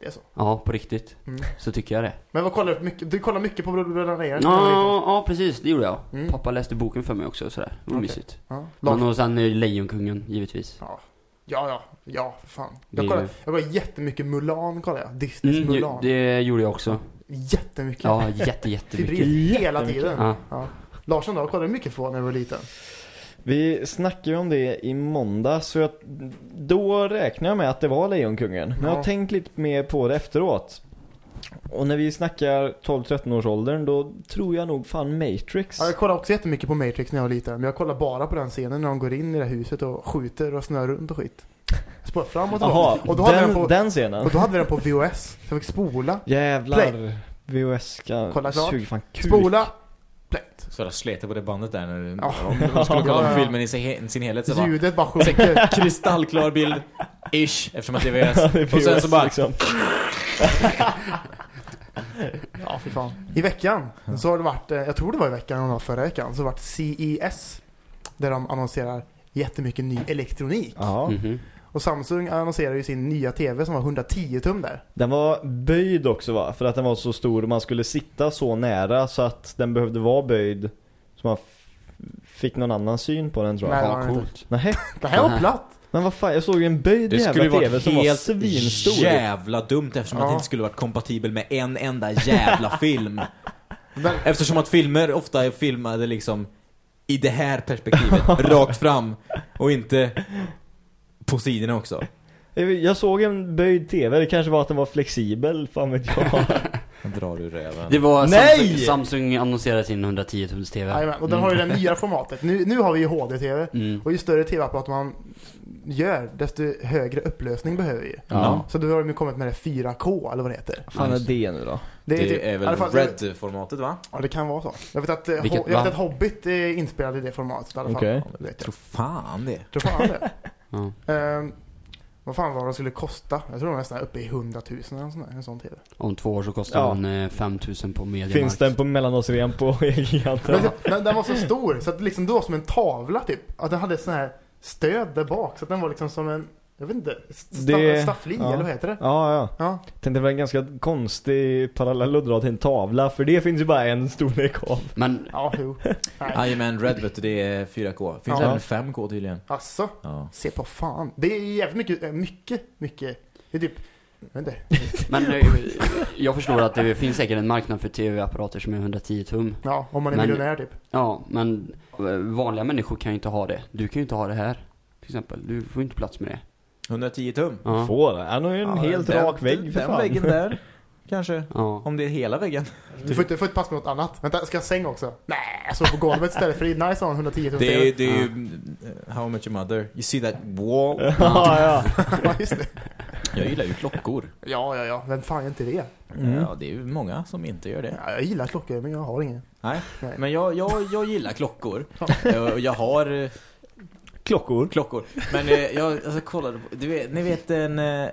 Speaker 2: det är så.
Speaker 3: Ja, på riktigt.
Speaker 2: Mm.
Speaker 3: Så tycker jag det.
Speaker 2: Men vad kollar du mycket? Du kollar mycket på Bröderna Lejon?
Speaker 3: Ja, ja, precis. Det gjorde jag.
Speaker 2: Mm.
Speaker 3: Pappa läste boken för mig också och sådär. Det var
Speaker 2: Okej.
Speaker 3: mysigt.
Speaker 2: Ja.
Speaker 3: Men och sen är Lejonkungen, givetvis.
Speaker 2: Ja, ja, ja, ja för fan. Jag
Speaker 3: ju-
Speaker 2: jag kollar jättemycket Mulan, kollar jag. Disneys
Speaker 3: Mm,
Speaker 2: Mulan.
Speaker 3: det gjorde jag också.
Speaker 2: Jättemycket.
Speaker 3: Ja, jätte, jättemycket.
Speaker 2: Febril hela tiden.
Speaker 3: Ja.
Speaker 2: Ja. Larsson då, kollade du mycket på när du var liten?
Speaker 4: Vi snackade ju om det i måndag så jag, då räknar jag med att det var Lejonkungen. Men jag
Speaker 2: Ja.
Speaker 4: har tänkt lite mer på det efteråt. Och när vi snackar 12-13 års åldern då tror jag nog fan Matrix.
Speaker 2: Ja, jag kollade också jättemycket på Matrix när jag var liten. Men jag kollade bara på den scenen när de går in i det här huset och skjuter och snurrar runt och skit. Jag spårar fram och tillbaka. Och då, hade
Speaker 4: den,
Speaker 2: den på,
Speaker 4: den scenen.
Speaker 2: och då hade vi den på VHS. Så jag fick spola,
Speaker 4: Jävlar. VHS ska
Speaker 2: Kolla klart.
Speaker 4: fan kuk.
Speaker 2: spola, play.
Speaker 1: Så jag slet på det bandet där när du,
Speaker 2: Ja.
Speaker 1: om du skulle kolla på filmen i sin, helhet så bara
Speaker 2: Ljudet bara sjunker.
Speaker 1: kristallklar bild, ish, eftersom att det är VHS.
Speaker 4: det är
Speaker 1: Och sen så bara,
Speaker 4: liksom.
Speaker 2: Ja, fy fan. I veckan så har det varit, eh, jag tror det var i veckan, eller förra veckan, så har det varit CES. Där de annonserar jättemycket ny elektronik.
Speaker 4: Ja.
Speaker 3: Mhm.
Speaker 2: Och Samsung annonserar ju sin nya TV som var 110 tum där.
Speaker 4: Den var böjd också va? För att den var så stor och man skulle sitta så nära så att den behövde vara böjd. Så man fick någon annan syn på den tror jag.
Speaker 2: Nej.
Speaker 3: Ja,
Speaker 2: det var det
Speaker 3: coolt.
Speaker 4: Nej.
Speaker 2: Det här var platt.
Speaker 4: Men vad fan, jag såg ju en böjd
Speaker 1: det
Speaker 4: jävla TV
Speaker 1: varit
Speaker 4: som var
Speaker 1: helt
Speaker 4: svinstor.
Speaker 1: jävla dumt eftersom att
Speaker 2: Ja.
Speaker 1: det inte skulle varit kompatibel med en enda jävla film. Eftersom att filmer ofta är filmade liksom i det här perspektivet, rakt fram och inte på sidorna också.
Speaker 4: Jag såg en böjd TV, det kanske var att den var flexibel, fan vet jag.
Speaker 1: Drar du röven.
Speaker 3: Det var
Speaker 4: Nej!
Speaker 3: Samsung, Samsung annonserade sin 110 tums TV.
Speaker 2: Jajamän, och den har ju det nya formatet. Nu, nu har vi ju HD-TV.
Speaker 3: Mm.
Speaker 2: Och ju större TV-apparat man gör, desto högre upplösning behöver vi ju.
Speaker 4: Ja.
Speaker 2: Så då har de ju kommit med det 4K, eller vad det heter.
Speaker 4: Vad fan är det nu då?
Speaker 1: Det
Speaker 2: typ-
Speaker 1: är väl
Speaker 2: fall-
Speaker 1: Red-formatet va?
Speaker 2: Ja, det kan vara så. Jag vet att, eh,
Speaker 3: Vilket-
Speaker 2: jag vet att Hobbit är inspelad i det formatet i alla fall.
Speaker 4: Okej.
Speaker 2: Ja, det vet jag.
Speaker 1: Tror fan det.
Speaker 2: Tror fan det.
Speaker 3: Ja.
Speaker 2: Ehm, vad fan var det skulle kosta? Jag tror de var nästan uppe i 100 000 eller en sån, där, en sån TV.
Speaker 3: Om två år så kostar
Speaker 4: Ja.
Speaker 3: den eh, 5000 på Mediamarkt.
Speaker 4: Finns den på mellanårsrean på Elgiganten?
Speaker 2: Men den, den var så stor så att liksom det var som en tavla typ. Att den hade sån här stöd där bak. Så att den var liksom som en, jag vet inte, sta,
Speaker 4: Det-
Speaker 2: staffli
Speaker 4: ja.
Speaker 2: eller vad heter det?
Speaker 4: Ja, ja.
Speaker 2: Ja.
Speaker 4: Tänkte det var en ganska konstig parallell att dra till en tavla, för det finns ju bara en storlek av.
Speaker 3: Men
Speaker 2: Ja, jo. Nej.
Speaker 1: Jajamän, Red vet du, det är 4K. Finns
Speaker 2: Ja.
Speaker 1: även 5K tydligen.
Speaker 2: Asså?
Speaker 1: Ja.
Speaker 2: Se på fan. Det är jävligt mycket, eh, mycket, mycket. Det är typ, jag vet inte.
Speaker 3: Men eh, jag förstår att det finns säkert en marknad för tv-apparater som är 110 tum.
Speaker 2: Ja, om man är
Speaker 3: Men-
Speaker 2: miljonär typ.
Speaker 3: Ja, men eh, vanliga människor kan ju inte ha det. Du kan ju inte ha det här. Till exempel. Du får inte plats med det.
Speaker 1: 110 tum.
Speaker 3: Ja.
Speaker 4: Får det? Han har ju en
Speaker 1: Ja,
Speaker 4: helt
Speaker 1: den-
Speaker 4: rak vägg för
Speaker 1: Den
Speaker 4: fan.
Speaker 1: väggen där, kanske.
Speaker 3: Ja.
Speaker 1: Om det är hela väggen.
Speaker 2: Du får inte, får inte passa med något annat. Vänta, ska jag säng också? Nej, jag står på golvet istället för det är nice att ha en 110 tum
Speaker 1: Det är, det är ju uh, How Met Your Mother. You see that wall.
Speaker 4: ja, ja.
Speaker 2: Ja, just det.
Speaker 1: Jag gillar ju klockor.
Speaker 2: Ja, ja, ja. Vem fan gör inte det?
Speaker 4: Mm.
Speaker 1: Ja, det är ju många som inte gör det.
Speaker 2: Ja, jag gillar klockor, men jag har ingen.
Speaker 1: Nej,
Speaker 2: Nej.
Speaker 1: men jag, jag, jag gillar klockor. Jag, jag har eh,
Speaker 4: Klockor.
Speaker 1: klockor. Men eh, jag alltså, kollade på, du vet, ni vet en, eh,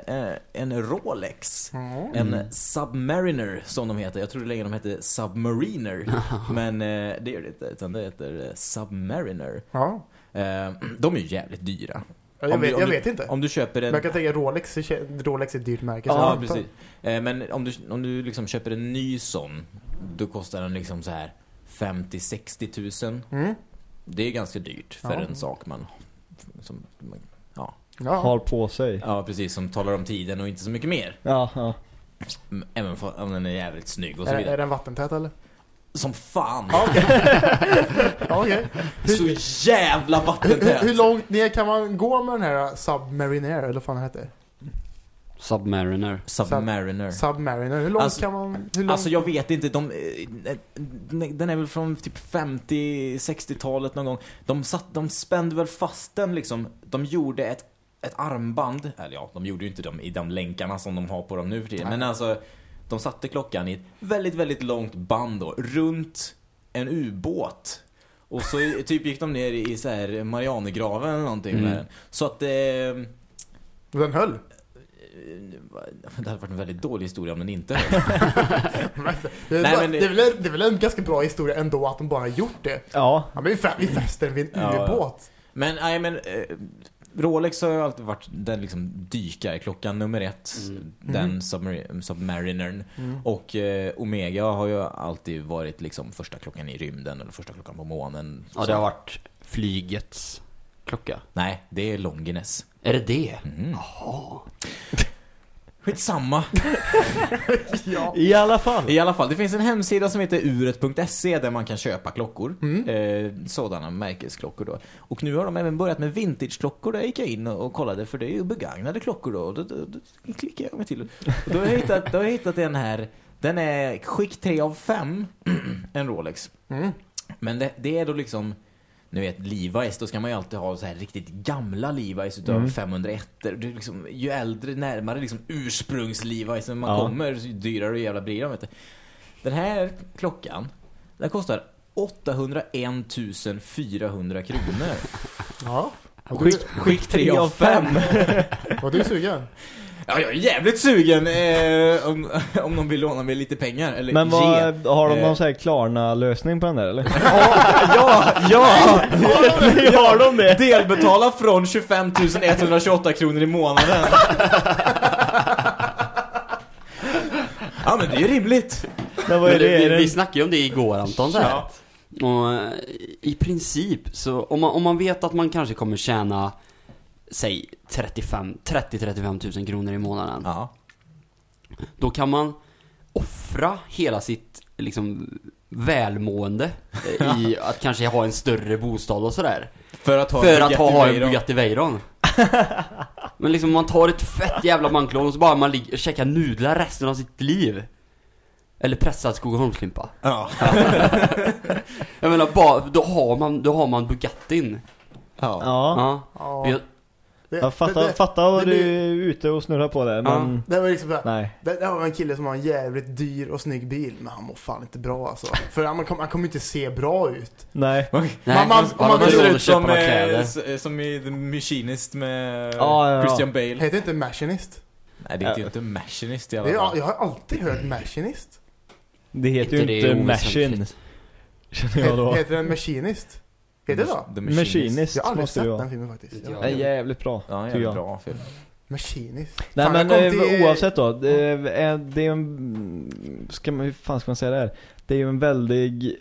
Speaker 1: en Rolex.
Speaker 2: Ja.
Speaker 1: En Submariner som de heter. Jag trodde länge de hette Submariner. Men eh, det gör det inte, utan det heter eh, Submariner.
Speaker 2: Ja.
Speaker 1: Eh, de är ju jävligt dyra.
Speaker 2: Jag,
Speaker 1: Om du-
Speaker 2: vet,
Speaker 1: om
Speaker 2: jag
Speaker 1: du-
Speaker 2: vet inte.
Speaker 1: Om du köper en...
Speaker 2: Men jag kan tänka Rolex, Rolex är ett dyrt märke.
Speaker 1: Ja, precis. Eh, Men om du, om du liksom köper en ny sån, då kostar den liksom så här 50-60 tusen.
Speaker 2: Mm.
Speaker 1: Det är ganska dyrt för
Speaker 2: Ja.
Speaker 1: en sak man... Som, ja.
Speaker 2: Ja.
Speaker 4: Har på sig.
Speaker 1: ja, precis. Som talar om tiden och inte så mycket mer.
Speaker 4: Ja, ja.
Speaker 1: Även om den är jävligt snygg och så
Speaker 2: Är, är
Speaker 1: vidare.
Speaker 2: den vattentät eller?
Speaker 1: Som fan!
Speaker 2: Okej. ja, okej.
Speaker 1: Så jävla
Speaker 2: Hur, hur,
Speaker 1: vattentät!
Speaker 2: hur långt ner kan man gå med den här Submariner, eller vad fan heter?
Speaker 3: Submariner.
Speaker 1: Submariner.
Speaker 2: Submariner, hur långt
Speaker 1: Alltså-
Speaker 2: kan man... Hur långt?
Speaker 1: Alltså jag vet inte, de, eh, den är väl från typ 50-60-talet någon gång. De, satt, de spände väl fast den liksom, de gjorde ett, ett armband, eller ja, de gjorde ju inte dem i de länkarna som de har på dem nu för tiden.
Speaker 2: Nej.
Speaker 1: Men alltså, de satte klockan i ett väldigt, väldigt långt band då, runt en ubåt. Och så typ gick de ner i så här Marianergraven eller någonting
Speaker 3: Mm.
Speaker 1: med den. Så att eh,
Speaker 2: Den höll?
Speaker 1: Det hade varit en väldigt dålig historia om den inte
Speaker 2: Det är,
Speaker 1: Nej,
Speaker 2: bara,
Speaker 1: men det-
Speaker 2: det... är väl, det är väl en ganska bra historia ändå att de bara har gjort det.
Speaker 4: Ja.
Speaker 2: Ja, men vi, fä- vi fäster vid en
Speaker 1: Ja,
Speaker 2: ubåt.
Speaker 1: Men, nej men eh, Rolex har ju alltid varit den liksom dykarklockan nummer ett.
Speaker 3: Mm.
Speaker 1: Den submari- Submarinern.
Speaker 2: Mm.
Speaker 1: Och eh, Omega har ju alltid varit liksom första klockan i rymden eller första klockan på månen.
Speaker 3: Ja, det har varit flygets klocka.
Speaker 1: Nej, det är Longines.
Speaker 3: Är det det?
Speaker 1: Mm.
Speaker 3: Jaha.
Speaker 1: Skitsamma.
Speaker 2: Ja.
Speaker 4: I alla fall.
Speaker 1: I alla fall, det finns en hemsida som heter uret.se där man kan köpa klockor.
Speaker 2: Mm.
Speaker 1: Eh, sådana märkesklockor då. Och nu har de även börjat med vintageklockor där gick jag in och, och kollade för det är ju begagnade klockor då. Och då, då, då klickar jag mig till. Och då har jag hittat, då har jag hittat den här. Den är skick 3 av 5. en Rolex.
Speaker 2: Mm.
Speaker 1: Men det, det är då liksom nu vet, Levi's, då ska man ju alltid ha så här riktigt gamla Levi's utav
Speaker 4: Mm.
Speaker 1: 501 det är liksom, Ju äldre, närmare liksom ursprungs-Levi's man
Speaker 4: Ja.
Speaker 1: kommer, ju dyrare och jävla blir de, vet du. Den här klockan, den kostar 801 400 kronor.
Speaker 2: Ja.
Speaker 1: Skick, skick 3 av 5.
Speaker 2: var du sugen?
Speaker 1: Ja, jag är jävligt sugen eh, om, om de vill låna mig lite pengar. Eller
Speaker 4: Men
Speaker 1: ge.
Speaker 4: vad, har de
Speaker 1: Eh.
Speaker 4: någon sån här Klarna-lösning på den där eller?
Speaker 1: Ja, ja!
Speaker 4: har de det?
Speaker 1: Delbetala från 25 128 kronor i månaden. ja men det är ju rimligt.
Speaker 4: Men vad är
Speaker 3: Men
Speaker 4: det?
Speaker 3: vi, vi snackade ju om det igår Anton så här.
Speaker 1: Ja.
Speaker 3: Och eh, i princip så om man, om man vet att man kanske kommer tjäna Säg 35, 30-35 000 kronor i månaden.
Speaker 1: Ja.
Speaker 3: Då kan man offra hela sitt liksom välmående eh, i att kanske ha en större bostad och sådär.
Speaker 1: För att ha
Speaker 3: För
Speaker 1: en
Speaker 3: att ha, ha en
Speaker 1: Veyron.
Speaker 3: Bugatti Veyron. Men liksom man tar ett fett jävla banklån och så bara man ligger och käkar nudlar resten av sitt liv. Eller pressad Skogaholmslimpa.
Speaker 1: Ja.
Speaker 3: Jag menar bara, då har man, då har man Bugattin.
Speaker 1: ja.
Speaker 4: Ja.
Speaker 3: Ja.
Speaker 2: Ja.
Speaker 3: Jag,
Speaker 4: Jag fattar,
Speaker 2: det, det,
Speaker 4: fattar vad
Speaker 2: det
Speaker 4: du är ute och snurrar på det, men...
Speaker 2: det var liksom såhär,
Speaker 4: Nej.
Speaker 2: det, det var en kille som har en jävligt dyr och snygg bil, men han mår fan inte bra alltså. För han, kom, han kommer inte se bra ut.
Speaker 4: Nej.
Speaker 3: nej,
Speaker 2: man-
Speaker 3: man,
Speaker 2: om
Speaker 3: man,
Speaker 2: man
Speaker 3: har
Speaker 1: ser ut som, eh, s- som i The Machinist med
Speaker 4: Ja, ja, ja.
Speaker 1: Christian Bale.
Speaker 2: Heter inte Machinist?
Speaker 1: Nej, det heter ju inte Machinist i alla fall.
Speaker 2: jag har alltid hört Machinist.
Speaker 4: Det heter ju
Speaker 3: Inte.
Speaker 4: Machine. Känner jag då.
Speaker 2: Heter den Machinist? Heter det så?
Speaker 1: The
Speaker 4: Machinist
Speaker 2: Jag har aldrig
Speaker 4: måste
Speaker 2: sett
Speaker 4: det vara.
Speaker 2: den filmen faktiskt.
Speaker 3: Ja.
Speaker 4: Det är jävligt bra,
Speaker 1: Ja,
Speaker 4: tycker
Speaker 1: jävligt
Speaker 4: jag.
Speaker 1: bra film.
Speaker 2: Machinist.
Speaker 4: Nej
Speaker 2: Fan,
Speaker 4: men
Speaker 2: jag kom
Speaker 4: eh,
Speaker 2: till-
Speaker 4: oavsett då, det är, det är en, ska man, hur fan ska man säga det här? Det är ju en väldig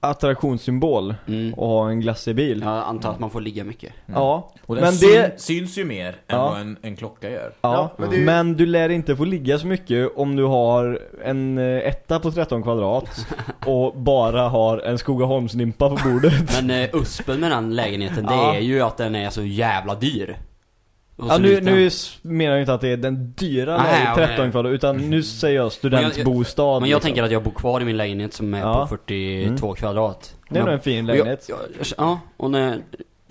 Speaker 4: attraktionssymbol
Speaker 3: Mm.
Speaker 4: att ha en glassig bil.
Speaker 3: Jag antar att man får ligga mycket.
Speaker 1: Mm.
Speaker 4: Ja,
Speaker 1: Och den
Speaker 4: men
Speaker 1: syn,
Speaker 4: det,
Speaker 1: syns ju mer än
Speaker 4: Ja.
Speaker 1: vad en, en klocka gör.
Speaker 4: ja,
Speaker 2: Ja, men ju-
Speaker 4: men du lär inte få ligga så mycket om du har en eh, etta på 13 kvadrat och bara har en Skogaholmslimpa på bordet.
Speaker 3: Men eh, uspen med den lägenheten,
Speaker 4: Ja.
Speaker 3: det är ju att den är så jävla dyr.
Speaker 4: Ja, nu, nu menar jag inte att det är den dyra
Speaker 3: Nej,
Speaker 4: lägenheten,
Speaker 3: okej.
Speaker 4: 13 kvadrat, utan nu säger jag studentbostad.
Speaker 3: Men jag
Speaker 4: liksom.
Speaker 3: tänker att jag bor kvar i min lägenhet som är
Speaker 4: Ja.
Speaker 3: på 42 kvadrat.
Speaker 4: Det är nog en fin lägenhet.
Speaker 3: Och Jag, jag, ja, och när,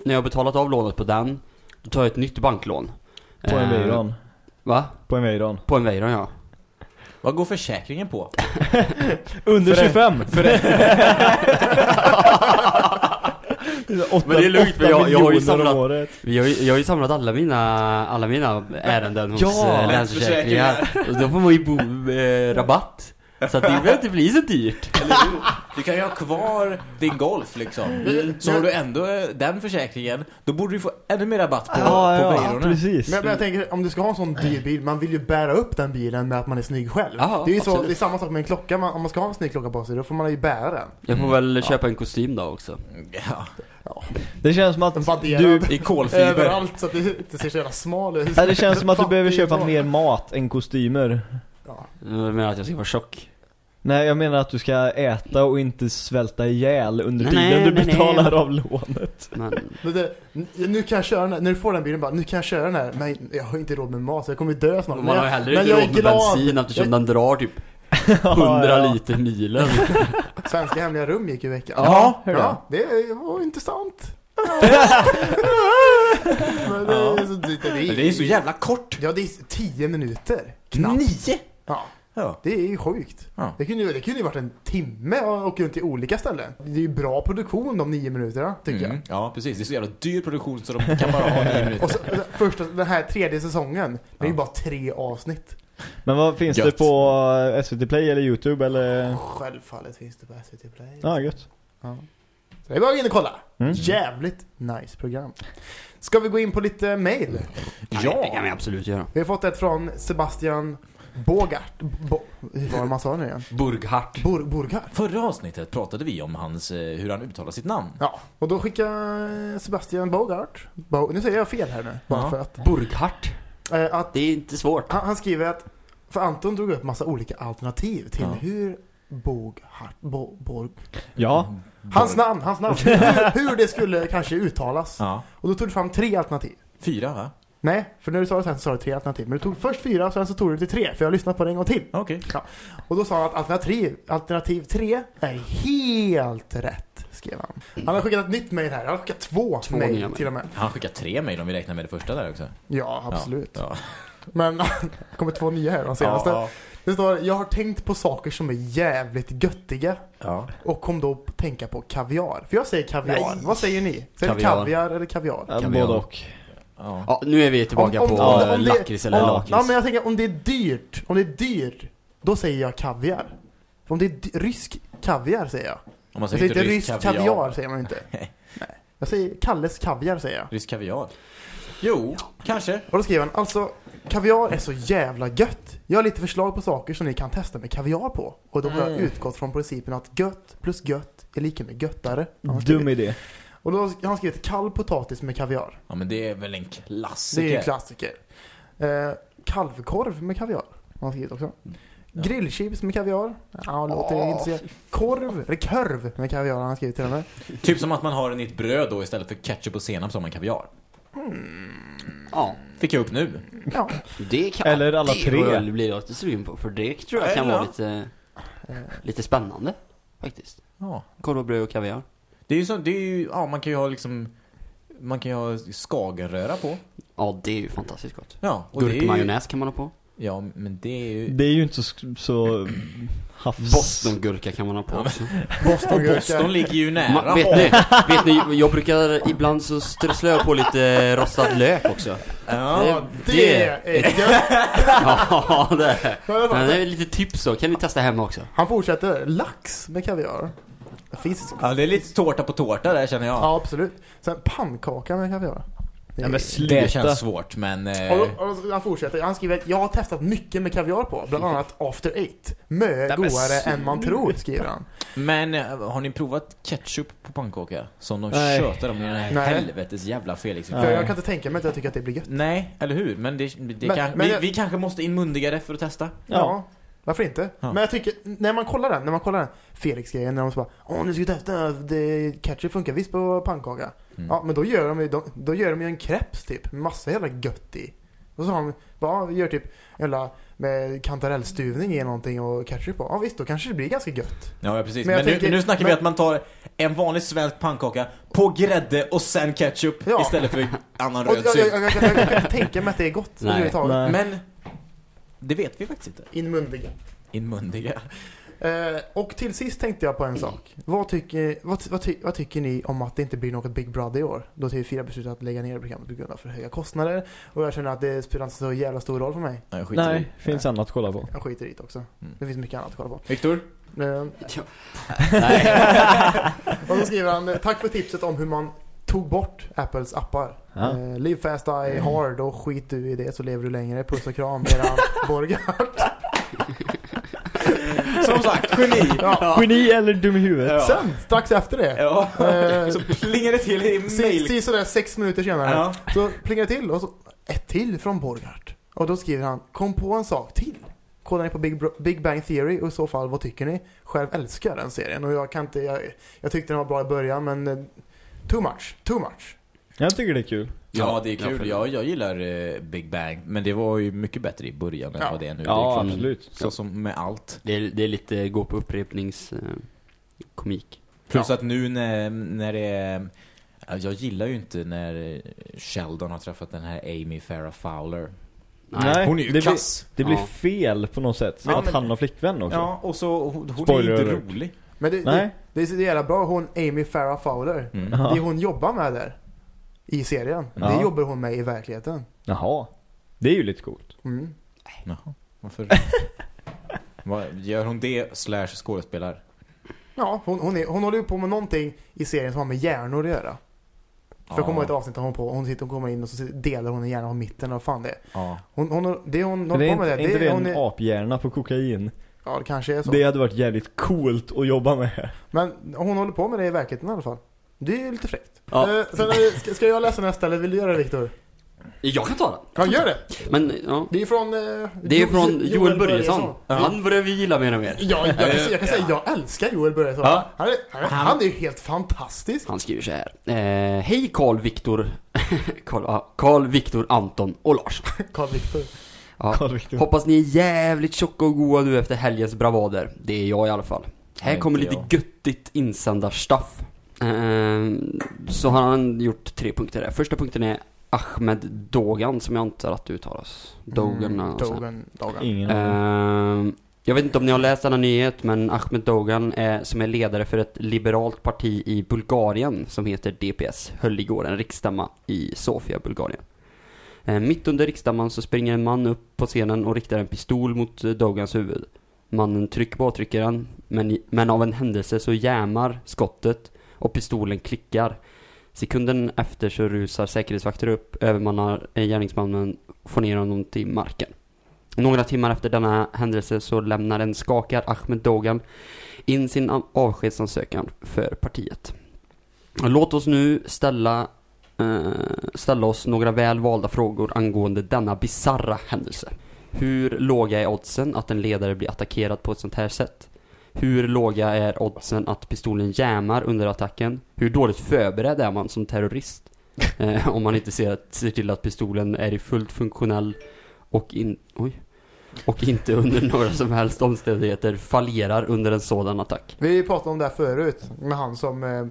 Speaker 3: när jag har betalat av lånet på den, då tar jag ett nytt banklån.
Speaker 4: På en
Speaker 3: Eh,
Speaker 4: Veyron.
Speaker 3: Va?
Speaker 4: På en Veyron.
Speaker 3: På en Veyron, ja.
Speaker 1: Vad går försäkringen på?
Speaker 4: Under
Speaker 1: För en-
Speaker 4: 25!
Speaker 3: Men det är lugnt, för jag- jag har ju samlat-. Vi har, ju- jag har ju samlat alla mina, alla mina ärenden hos
Speaker 4: Ja,
Speaker 3: eh, Länsförsäkringar. Och då får man ju bo med rabatt. Så att det behöver inte bli så dyrt.
Speaker 1: Eller hur? Du kan ju ha kvar din Golf liksom. Så har du ändå eh, den försäkringen, då borde du få ännu mer rabatt på,
Speaker 4: Ja,
Speaker 1: på
Speaker 4: ja, precis.
Speaker 2: Men, men jag tänker, om du ska ha en sån dyr bil, man vill ju bära upp den bilen med att man är snygg själv.
Speaker 3: Ja,
Speaker 2: det är ju så,
Speaker 3: absolut.
Speaker 2: det är samma sak med en klocka, man, om man ska ha en snygg klocka på sig, då får man ju bära den.
Speaker 3: Jag får väl köpa en kostym då också.
Speaker 1: Ja,
Speaker 4: Det känns som att
Speaker 2: vadderad
Speaker 4: du...
Speaker 1: I kolfiber.
Speaker 2: överallt så att det inte ser så jävla smal ut.
Speaker 4: Nej, det känns som att du behöver köpa mer mat än kostymer.
Speaker 2: Ja.
Speaker 3: Jag menar att jag ska vara tjock.
Speaker 4: Nej, jag menar att du ska äta och inte svälta ihjäl under
Speaker 3: Nej,
Speaker 4: tiden
Speaker 3: nej,
Speaker 4: du
Speaker 3: nej, nej.
Speaker 4: betalar av lånet.
Speaker 3: Men
Speaker 2: Men det, nu kan jag köra den här, när du får den bilen bara, nu kan jag köra den här, men jag har inte råd med mat så jag kommer dö snart.
Speaker 3: man har
Speaker 2: Men
Speaker 3: heller inte
Speaker 2: men jag
Speaker 3: råd
Speaker 2: är
Speaker 3: med
Speaker 2: glad.
Speaker 3: bensin eftersom
Speaker 2: Jag-
Speaker 3: den drar typ 100
Speaker 4: ja.
Speaker 3: liter milen.
Speaker 2: Svenska hemliga rum gick i veckan.
Speaker 4: Ja, du?
Speaker 2: ja, det var intressant. men det, är så, det, det,
Speaker 1: Men det är så jävla kort.
Speaker 2: Ja, det är 10 minuter. Knappt.
Speaker 1: Nio?
Speaker 2: Ja.
Speaker 1: Ja.
Speaker 2: Det är ju sjukt.
Speaker 1: Ja.
Speaker 2: Det kunde ju, det kunde ju varit en timme och åka runt till olika ställen. Det är ju bra produktion de nio minuterna, tycker
Speaker 1: Mm. Ja, precis. Det är så jävla dyr produktion så de kan bara ha nio
Speaker 2: jag.
Speaker 1: minuter.
Speaker 2: Och så, första, den här tredje säsongen, det är ju
Speaker 1: Ja.
Speaker 2: bara tre avsnitt.
Speaker 4: Men vad finns
Speaker 1: Gött.
Speaker 4: det på SVT Play eller Youtube eller?
Speaker 2: Självfallet finns det på SVT Play.
Speaker 4: Ja, gött.
Speaker 2: Ja. Så det är bara att in och kolla.
Speaker 4: Mm.
Speaker 2: Jävligt nice program. Ska vi gå in på lite mail?
Speaker 3: Ja. Det kan vi absolut göra.
Speaker 2: Vi har fått ett från Sebastian Bogart. Bo, hur var det man sa nu igen?
Speaker 3: Burghart.
Speaker 2: Bor, Borgart.
Speaker 1: Förra avsnittet pratade vi om hans, eh, hur han uttalar sitt namn.
Speaker 2: Ja, och då skickar Sebastian Bogart, Bo, nu säger jag fel här nu, bara
Speaker 1: Ja.
Speaker 2: för att,
Speaker 3: Burghart.
Speaker 2: Eh, att
Speaker 3: Det är inte svårt.
Speaker 2: han, han skriver att, för Anton drog upp massa olika alternativ till
Speaker 1: Ja.
Speaker 2: hur Bogart, Bo, Borg,
Speaker 4: Ja.
Speaker 2: hans namn, hans namn, hur, hur det skulle kanske uttalas.
Speaker 1: Ja.
Speaker 2: Och då tog du fram tre alternativ.
Speaker 1: Fyra, va?
Speaker 2: Nej, för när du sa det sen så sa du tre alternativ. Men du tog först fyra, sen så tog du till tre. För jag har lyssnat på det en gång till.
Speaker 1: Okej.
Speaker 2: Och då sa han att alternativ, alternativ tre är helt rätt, skrev han. Han har skickat ett nytt mejl här. Han har skickat två,
Speaker 3: Två
Speaker 2: mejl till och med.
Speaker 1: Han skickar tre mejl om vi räknar med det första där också.
Speaker 2: Ja, absolut.
Speaker 1: Ja.
Speaker 2: Men det kommer två nya här, de senaste.
Speaker 1: Ja.
Speaker 2: Det står, jag har tänkt på saker som är jävligt göttiga.
Speaker 1: ja.
Speaker 2: Och kom då att tänka på kaviar. För jag säger kaviar.
Speaker 1: Nej.
Speaker 2: Vad säger ni? Säger ni
Speaker 3: Kaviar.
Speaker 2: kaviar eller kaviar?
Speaker 4: Ja,
Speaker 3: Kaviar.
Speaker 4: Både och.
Speaker 1: ja.
Speaker 3: Ja, nu är vi tillbaka
Speaker 2: Om- om-
Speaker 3: på
Speaker 2: om-
Speaker 3: lakrits eller
Speaker 2: Om,
Speaker 3: lakrits.
Speaker 2: ja, men jag tänker om det är dyrt, om det är dyrt, då säger jag kaviar. För om det är rysk kaviar säger jag.
Speaker 1: Om man
Speaker 2: Jag
Speaker 1: säger
Speaker 2: säger
Speaker 1: inte
Speaker 2: rysk kaviar. säger man inte. Nej. Jag säger Kalles kaviar säger jag.
Speaker 1: Rysk kaviar. Jo, kanske.
Speaker 2: Och då skriver han, alltså kaviar är så jävla gött. Jag har lite förslag på saker som ni kan testa med kaviar på. Och då har jag
Speaker 1: Mm.
Speaker 2: utgått från principen att gött plus gött är lika med göttare.
Speaker 4: Dum idé.
Speaker 2: Och då har han skrivit kall potatis med kaviar.
Speaker 1: Ja, men det är väl en klassiker.
Speaker 2: Det är en klassiker. Eh, kalvkorv med kaviar har han skrivit också. Grillchips med kaviar. Ja, låter
Speaker 1: Åh,
Speaker 2: inte så Korv, eller körv med kaviar har han skrivit till med.
Speaker 1: Typ som att man har den i ett bröd då istället för ketchup och senap som en kaviar.
Speaker 3: Ja,
Speaker 1: Fick jag upp nu.
Speaker 2: Ja.
Speaker 3: det kan...
Speaker 4: Eller alla
Speaker 3: det
Speaker 4: tre.
Speaker 3: får jag bli lite sugen på, för det tror jag kan
Speaker 1: Eller-
Speaker 3: vara lite, lite spännande. Faktiskt.
Speaker 1: Ja.
Speaker 3: Korv och bröd och kaviar.
Speaker 1: Det är ju så, det är ju, ja man kan ju ha liksom, man kan ju ha skagenröra på.
Speaker 3: Ja, det är ju fantastiskt gott.
Speaker 1: Ja. Det är ju,
Speaker 3: Gurkmajonnäs kan man ha på.
Speaker 1: Ja, men det är ju...
Speaker 4: Det är ju inte så, så havs...
Speaker 3: Bostongurka kan man ha på också.
Speaker 2: Bostongurka.
Speaker 1: Boston ligger ju nära.
Speaker 3: Ma, vet, ni, vet ni, jag brukar ibland så strösslar jag på lite rostad lök också.
Speaker 1: Ja.
Speaker 2: Det är gött.
Speaker 3: Ja, det är.
Speaker 2: Men
Speaker 3: det är lite tips så, kan ni testa hemma också?
Speaker 2: Han fortsätter. Lax med kaviar. Fisk.
Speaker 1: ja, det är lite tårta på tårta där känner jag.
Speaker 2: Ja, absolut. Sen pannkaka med kaviar. Det
Speaker 4: Ja, men sluta.
Speaker 1: Det känns svårt, men... Eh,
Speaker 2: Och, och han fortsätter. Han skriver att jag har testat mycket med kaviar på. Bland annat After Eight. Mö
Speaker 4: men
Speaker 2: godare än man tror, skriver han.
Speaker 1: men eh, har ni provat ketchup på pannkaka? Som de
Speaker 4: Nej.
Speaker 1: tjötar om i den här
Speaker 2: Nej.
Speaker 1: helvetes jävla Felix.
Speaker 4: Nej.
Speaker 2: För jag kan inte tänka mig att jag tycker att det blir gött.
Speaker 1: Nej, eller hur? Men det, det
Speaker 2: Men-
Speaker 1: kan,
Speaker 2: men
Speaker 1: vi,
Speaker 2: jag-
Speaker 1: vi kanske måste inmundiga det för att testa.
Speaker 2: Ja. Varför inte?
Speaker 1: Ja.
Speaker 2: Men jag tycker, när man kollar den, när man kollar den Felix-grejen, när de så bara Åh, nu ska vi testa, det, ketchup funkar visst på pannkaka.
Speaker 1: Mm.
Speaker 2: Ja, men då gör de ju, de, då gör de ju en crepes typ, massa jävla gött i. Och så har de, bara, vi gör typ, jävla, med kantarellstuvning i någonting och ketchup på. Ja visst, då kanske det blir ganska gött.
Speaker 1: Ja, ja precis.
Speaker 2: Men
Speaker 1: Men, nu,
Speaker 2: tänker-
Speaker 1: nu snackar vi
Speaker 2: men-
Speaker 1: att man tar en vanlig svensk pannkaka på grädde och sen ketchup
Speaker 2: Ja.
Speaker 1: istället för annan röd
Speaker 2: jag, jag,
Speaker 1: sylt.
Speaker 2: jag, jag, jag, jag kan inte tänka mig att det är gott överhuvudtaget.
Speaker 1: Men det vet vi faktiskt inte.
Speaker 2: Inmundiga.
Speaker 1: Inmundiga.
Speaker 2: Eh, och till sist tänkte jag på en sak. Vad tycker, vad, vad, ty, vad tycker ni om att det inte blir något Big Brother i år? Då TV4 beslutat att lägga ner programmet på grund av för höga kostnader. Och jag känner att det spelar inte så jävla stor roll för mig.
Speaker 1: Nej, jag skiter i.
Speaker 4: Nej, finns annat att kolla på.
Speaker 2: Jag skiter i det också.
Speaker 1: Mm.
Speaker 2: Det finns mycket annat att kolla på.
Speaker 1: Viktor?
Speaker 2: Eh,
Speaker 3: Nej.
Speaker 2: och så skriver han, tack för tipset om hur man tog bort Apples appar.
Speaker 4: Ja.
Speaker 2: Eh, live fast, die hard och skit du i det så lever du längre. Puss och kram, eran Borgart.
Speaker 1: Som sagt, geni!
Speaker 2: Ja.
Speaker 4: Geni eller dum i huvudet?
Speaker 1: Ja.
Speaker 2: Sen, strax efter det.
Speaker 1: Ja,
Speaker 2: Eh,
Speaker 1: så plingar det till i mail.
Speaker 2: si sådär sex minuter senare.
Speaker 1: Ja.
Speaker 2: Så plingar det till och så ett till från Borgart. Och då skriver han, kom på en sak till. Kollar ni på Big, Bro- Big Bang Theory och i så fall, vad tycker ni? Själv älskar jag den serien och jag kan inte, jag, jag tyckte den var bra i början men eh, too much, too much.
Speaker 4: Jag tycker det är kul.
Speaker 1: Ja, det är
Speaker 3: jag
Speaker 1: kul. Jag, jag gillar eh, Big Bang, men det var ju mycket bättre i början än
Speaker 2: Ja.
Speaker 1: vad det är nu.
Speaker 4: Ja,
Speaker 1: det är klart.
Speaker 4: absolut.
Speaker 1: Så som med allt.
Speaker 3: Det är, det är lite gå på upprepnings eh, komik.
Speaker 1: Plus
Speaker 2: Ja.
Speaker 1: att nu när, när det är... ja, Jag gillar ju inte när Sheldon har träffat den här Amy Farrah Fowler.
Speaker 4: Nej,
Speaker 1: Hon är ju
Speaker 4: det blir,
Speaker 1: kass.
Speaker 4: det blir
Speaker 3: Ja.
Speaker 4: fel på något sätt.
Speaker 2: Men-
Speaker 4: att
Speaker 2: men-
Speaker 4: han har flickvän också.
Speaker 1: Ja, och så hon, hon är
Speaker 4: Spoiler
Speaker 1: ju inte
Speaker 4: alert.
Speaker 1: rolig.
Speaker 2: Men det, det,
Speaker 4: Nej.
Speaker 2: det är så jävla bra. Hon Amy Farrah Fowler.
Speaker 1: Mm.
Speaker 4: Ja.
Speaker 2: Det hon jobbar med där. I serien.
Speaker 4: Ja.
Speaker 2: Det jobbar hon med i verkligheten.
Speaker 4: Jaha. Det är ju lite coolt.
Speaker 2: Mm.
Speaker 1: Jaha, varför? Vad, gör hon det slash skådespelar?
Speaker 2: Ja, hon, hon, är, hon håller ju på med någonting i serien som har med hjärnor att göra. För jag kommer ett avsnitt där hon, på, hon sitter och kommer in och så delar hon en hjärna av mitten och vad fan det är.
Speaker 1: Ja.
Speaker 2: Hon, hon, det hon
Speaker 4: Men
Speaker 2: håller
Speaker 4: det är
Speaker 2: på med
Speaker 4: inte,
Speaker 2: det,
Speaker 4: inte det
Speaker 2: hon
Speaker 4: en
Speaker 2: är,
Speaker 4: aphjärna på kokain?
Speaker 2: Ja, det kanske är så.
Speaker 4: Det hade varit jävligt coolt att jobba med.
Speaker 2: Men hon håller på med det i verkligheten i alla fall. Det är ju lite fräckt.
Speaker 3: Ja.
Speaker 2: Eh, sen, det- ska, ska jag läsa nästa eller vill du göra det Viktor?
Speaker 3: Jag kan ta den.
Speaker 2: Ja, gör det!
Speaker 3: Men ja,
Speaker 2: Det är från... Eh,
Speaker 3: det är
Speaker 2: Jo-
Speaker 3: från Joel Börjesson.
Speaker 1: Ja.
Speaker 3: Han börjar vi gilla mer och mer.
Speaker 2: Ja, jag, kan, säga- jag kan säga jag älskar Joel Börjesson.
Speaker 3: Ja.
Speaker 2: Han, är, han, är- han är ju helt fantastisk.
Speaker 3: Han skriver så här. Eh, Hej Carl Viktor Carl, ja, Carl Viktor Anton och Lars.
Speaker 2: Carl Viktor.
Speaker 3: Ja. Hoppas ni är jävligt tjocka och goa nu efter helgens bravader. Det är jag i alla fall. Här
Speaker 1: Nej,
Speaker 3: kommer lite
Speaker 1: jag.
Speaker 3: göttigt insändarstuff. Ehm, så har han gjort tre punkter där. Första punkten är Ahmed Dogan som jag antar att det uttalas. Dogan
Speaker 2: Mm,
Speaker 3: eller något sånt.
Speaker 2: Dogan. Dogan.
Speaker 4: Ingen.
Speaker 3: Ehm, jag vet inte om ni har läst denna nyhet, men Ahmed Dogan är, som är ledare för ett liberalt parti i Bulgarien som heter DPS, höll igår en riksstämma i Sofia, Bulgarien. Eh, mitt under riksdagsman så springer en man upp på scenen och riktar en pistol mot eh, Dogans huvud. Mannen trycker på avtryckaren, men, men av en händelse så jämar skottet och pistolen klickar. Sekunden efter så rusar säkerhetsvakter upp, övermannar eh, gärningsmannen och får ner honom till marken. Några timmar efter denna händelse så lämnar en skakad Ahmed Dogan in sin avskedsansökan för partiet. Låt oss nu ställa, ställa oss några väl valda frågor angående denna bizarra händelse. Hur låga är oddsen att en ledare blir attackerad på ett sånt här sätt? Hur låga är oddsen att pistolen jämar under attacken? Hur dåligt förberedd är man som terrorist? Eh, om man inte ser, att, ser till att pistolen är i fullt funktionell och, in, oj, och inte under några som helst omständigheter fallerar under en sådan attack.
Speaker 2: Vi pratade om det här förut. Med han som... Eh,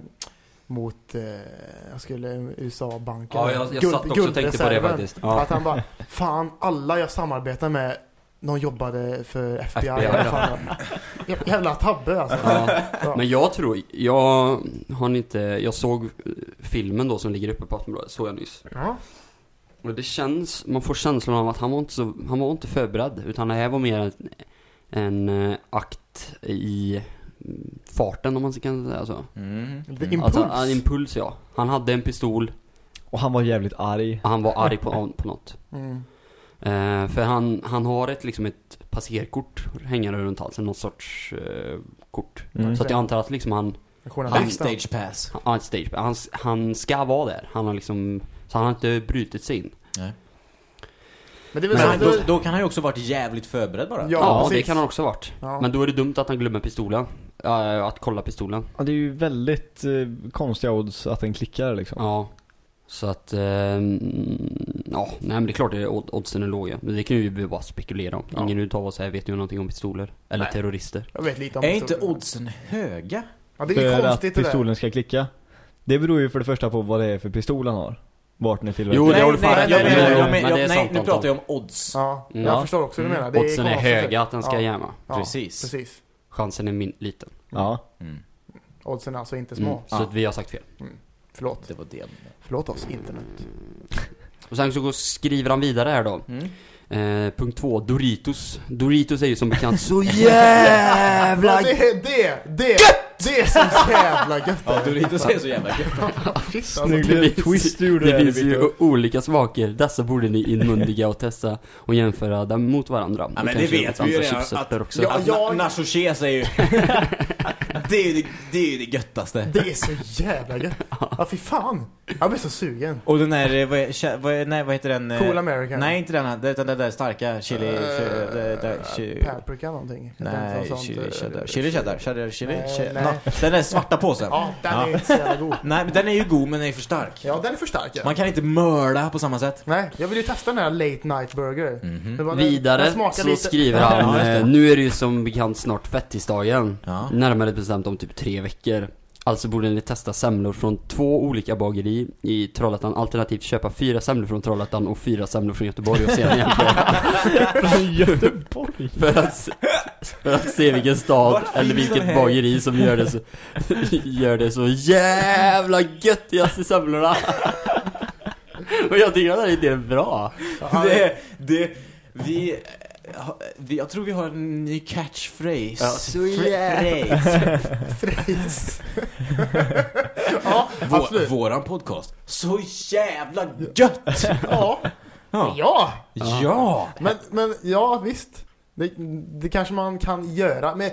Speaker 2: mot... Eh, jag skulle... USA-banken.
Speaker 3: Ja, jag, jag satt också och tänkte på det faktiskt. Ja.
Speaker 2: Att han bara... Fan, alla jag samarbetar med... Någon jobbade för FBI.
Speaker 3: FBI, ja.
Speaker 2: Jävla tabbe alltså.
Speaker 3: Ja.
Speaker 2: Ja.
Speaker 3: Men jag tror, jag har inte, jag såg filmen då som ligger uppe på Aftonbladet, såg jag nyss.
Speaker 2: Ja.
Speaker 3: Och det känns, man får känslan av att han var inte så, han var inte förberedd. Utan det här var mer en, en eh, akt i farten om man kan säga så.
Speaker 1: Mm.
Speaker 2: Lite
Speaker 1: Mm.
Speaker 2: impuls.
Speaker 3: Alltså, en impuls ja. Han hade en pistol
Speaker 4: Och han var jävligt arg.
Speaker 3: han var arg på, på något.
Speaker 2: Mm.
Speaker 3: Eh, för han, han har ett, liksom ett passerkort hängande runt halsen, något sorts eh, kort.
Speaker 4: Mm.
Speaker 3: Så att jag antar att liksom han,
Speaker 2: journalist.
Speaker 1: stage pass.
Speaker 3: han, han, stage, han, han ska vara där. Han har liksom, så han har inte brutit sig in.
Speaker 2: Men det är väl
Speaker 1: Men då, då kan han ju också varit jävligt förberedd bara.
Speaker 2: Ja,
Speaker 3: Ja, det kan han också varit.
Speaker 2: Ja.
Speaker 3: Men då är det dumt att han glömmer pistolen. Ja, att kolla pistolen.
Speaker 4: Ja, det är ju väldigt eh, konstiga odds att den klickar liksom.
Speaker 3: Ja. Så att, eh, ja, nej men det är klart att odd- oddsen är låga. Men det kan ju vi bara spekulera om.
Speaker 2: Ja.
Speaker 3: Ingen utav oss här vet ju någonting om pistoler. Eller
Speaker 2: Nej.
Speaker 3: terrorister.
Speaker 2: Jag vet lite om
Speaker 1: Är inte
Speaker 2: pistolen.
Speaker 1: oddsen höga?
Speaker 2: Ja, det är ju
Speaker 4: För att
Speaker 2: konstigt det där.
Speaker 4: pistolen ska klicka. Det beror ju för det första på vad det är för pistol han har. Vart den är tillverkad.
Speaker 3: Jo, det
Speaker 1: nej,
Speaker 3: har du fan
Speaker 1: nej, nej, nej,
Speaker 2: Men-
Speaker 1: nej,
Speaker 3: men
Speaker 1: nej,
Speaker 3: det är
Speaker 1: jag- nej,
Speaker 3: sant,
Speaker 1: nu
Speaker 3: Anton.
Speaker 1: pratar jag om odds.
Speaker 2: Ja, jag
Speaker 3: Ja.
Speaker 2: förstår också vad du
Speaker 1: Mm.
Speaker 2: menar. Det
Speaker 3: Oddsen är
Speaker 2: konstigt.
Speaker 3: höga att den ska
Speaker 2: Ja.
Speaker 3: jämma.
Speaker 2: Ja,
Speaker 1: Precis.
Speaker 2: Precis.
Speaker 3: Chansen är min liten.
Speaker 4: Ja.
Speaker 1: Mm.
Speaker 2: Oddsen är alltså inte små.
Speaker 3: Mm. Så
Speaker 1: Ja.
Speaker 3: att vi har sagt fel.
Speaker 2: Förlåt.
Speaker 1: Det var det.
Speaker 2: Förlåt oss, internet.
Speaker 3: Och sen så går- skriver han vidare här då.
Speaker 1: Mm.
Speaker 3: Eh, punkt två, Doritos. Doritos är ju som bekant så jävla
Speaker 2: Ja, det, det, det, det är så jävla gött.
Speaker 1: Ja, Doritos är så jävla gött.
Speaker 2: Alltså.
Speaker 4: Snygg liten twist du gjorde
Speaker 3: Det finns ju olika smaker. Dessa borde ni inmundiga och testa och jämföra dem mot varandra.
Speaker 1: Ja, men det vet vi ju redan att-
Speaker 3: också.
Speaker 2: Ja, jag-
Speaker 1: na- Nacho Cheese är ju... det, är ju det, det är ju det göttaste.
Speaker 2: Det är så jävla gött. Ja, fy fan. Jag blir så sugen.
Speaker 1: Och den där, eh, vad, är, vad, är, nej, vad heter den? eh,
Speaker 2: Cool American.
Speaker 1: Nej, inte den här, det- utan den där starka chili...
Speaker 2: Eh,
Speaker 1: chili- det- det- chi-
Speaker 2: Paprika någonting.
Speaker 1: Nej, chili cheddar. Chili cheddar. Cheddar, chili,
Speaker 2: Nej,
Speaker 1: Nå, Den där svarta påsen.
Speaker 2: Ja, den
Speaker 1: Ja.
Speaker 2: är inte så jävla god.
Speaker 1: Nej, men den är ju god men den är för stark.
Speaker 2: Ja, den är för stark. Ja.
Speaker 1: Man kan inte mörda på samma sätt.
Speaker 2: Nej, jag vill ju testa den här late night burger. Den- den
Speaker 3: Vidare så
Speaker 2: lite-
Speaker 3: skriver
Speaker 1: Ja,
Speaker 3: han,
Speaker 1: det.
Speaker 3: eh, nu är det ju som bekant snart fettisdagen.
Speaker 1: Ja.
Speaker 3: Närmare bestämt om typ tre veckor. Alltså borde ni testa semlor från två olika bageri i Trollhättan alternativt köpa fyra semlor från Trollhättan och fyra semlor från Göteborg och sedan jämföra.
Speaker 4: Från Göteborg.
Speaker 3: För att, se- för att se vilken stad eller vilket bageri som gör det så, gör det så jävla göttigaste semlorna. Och jag tycker att den här idén är bra.
Speaker 1: Det, det, vi, jag tror vi har en ny catchphrase.
Speaker 3: Ja, så
Speaker 1: Phrase.
Speaker 2: Fris. ja,
Speaker 1: Vår, våran podcast. Så jävla gött!
Speaker 2: Ja.
Speaker 1: Ja.
Speaker 2: ja.
Speaker 1: Ja!
Speaker 2: Men, men ja, visst. Det, det kanske man kan göra. Men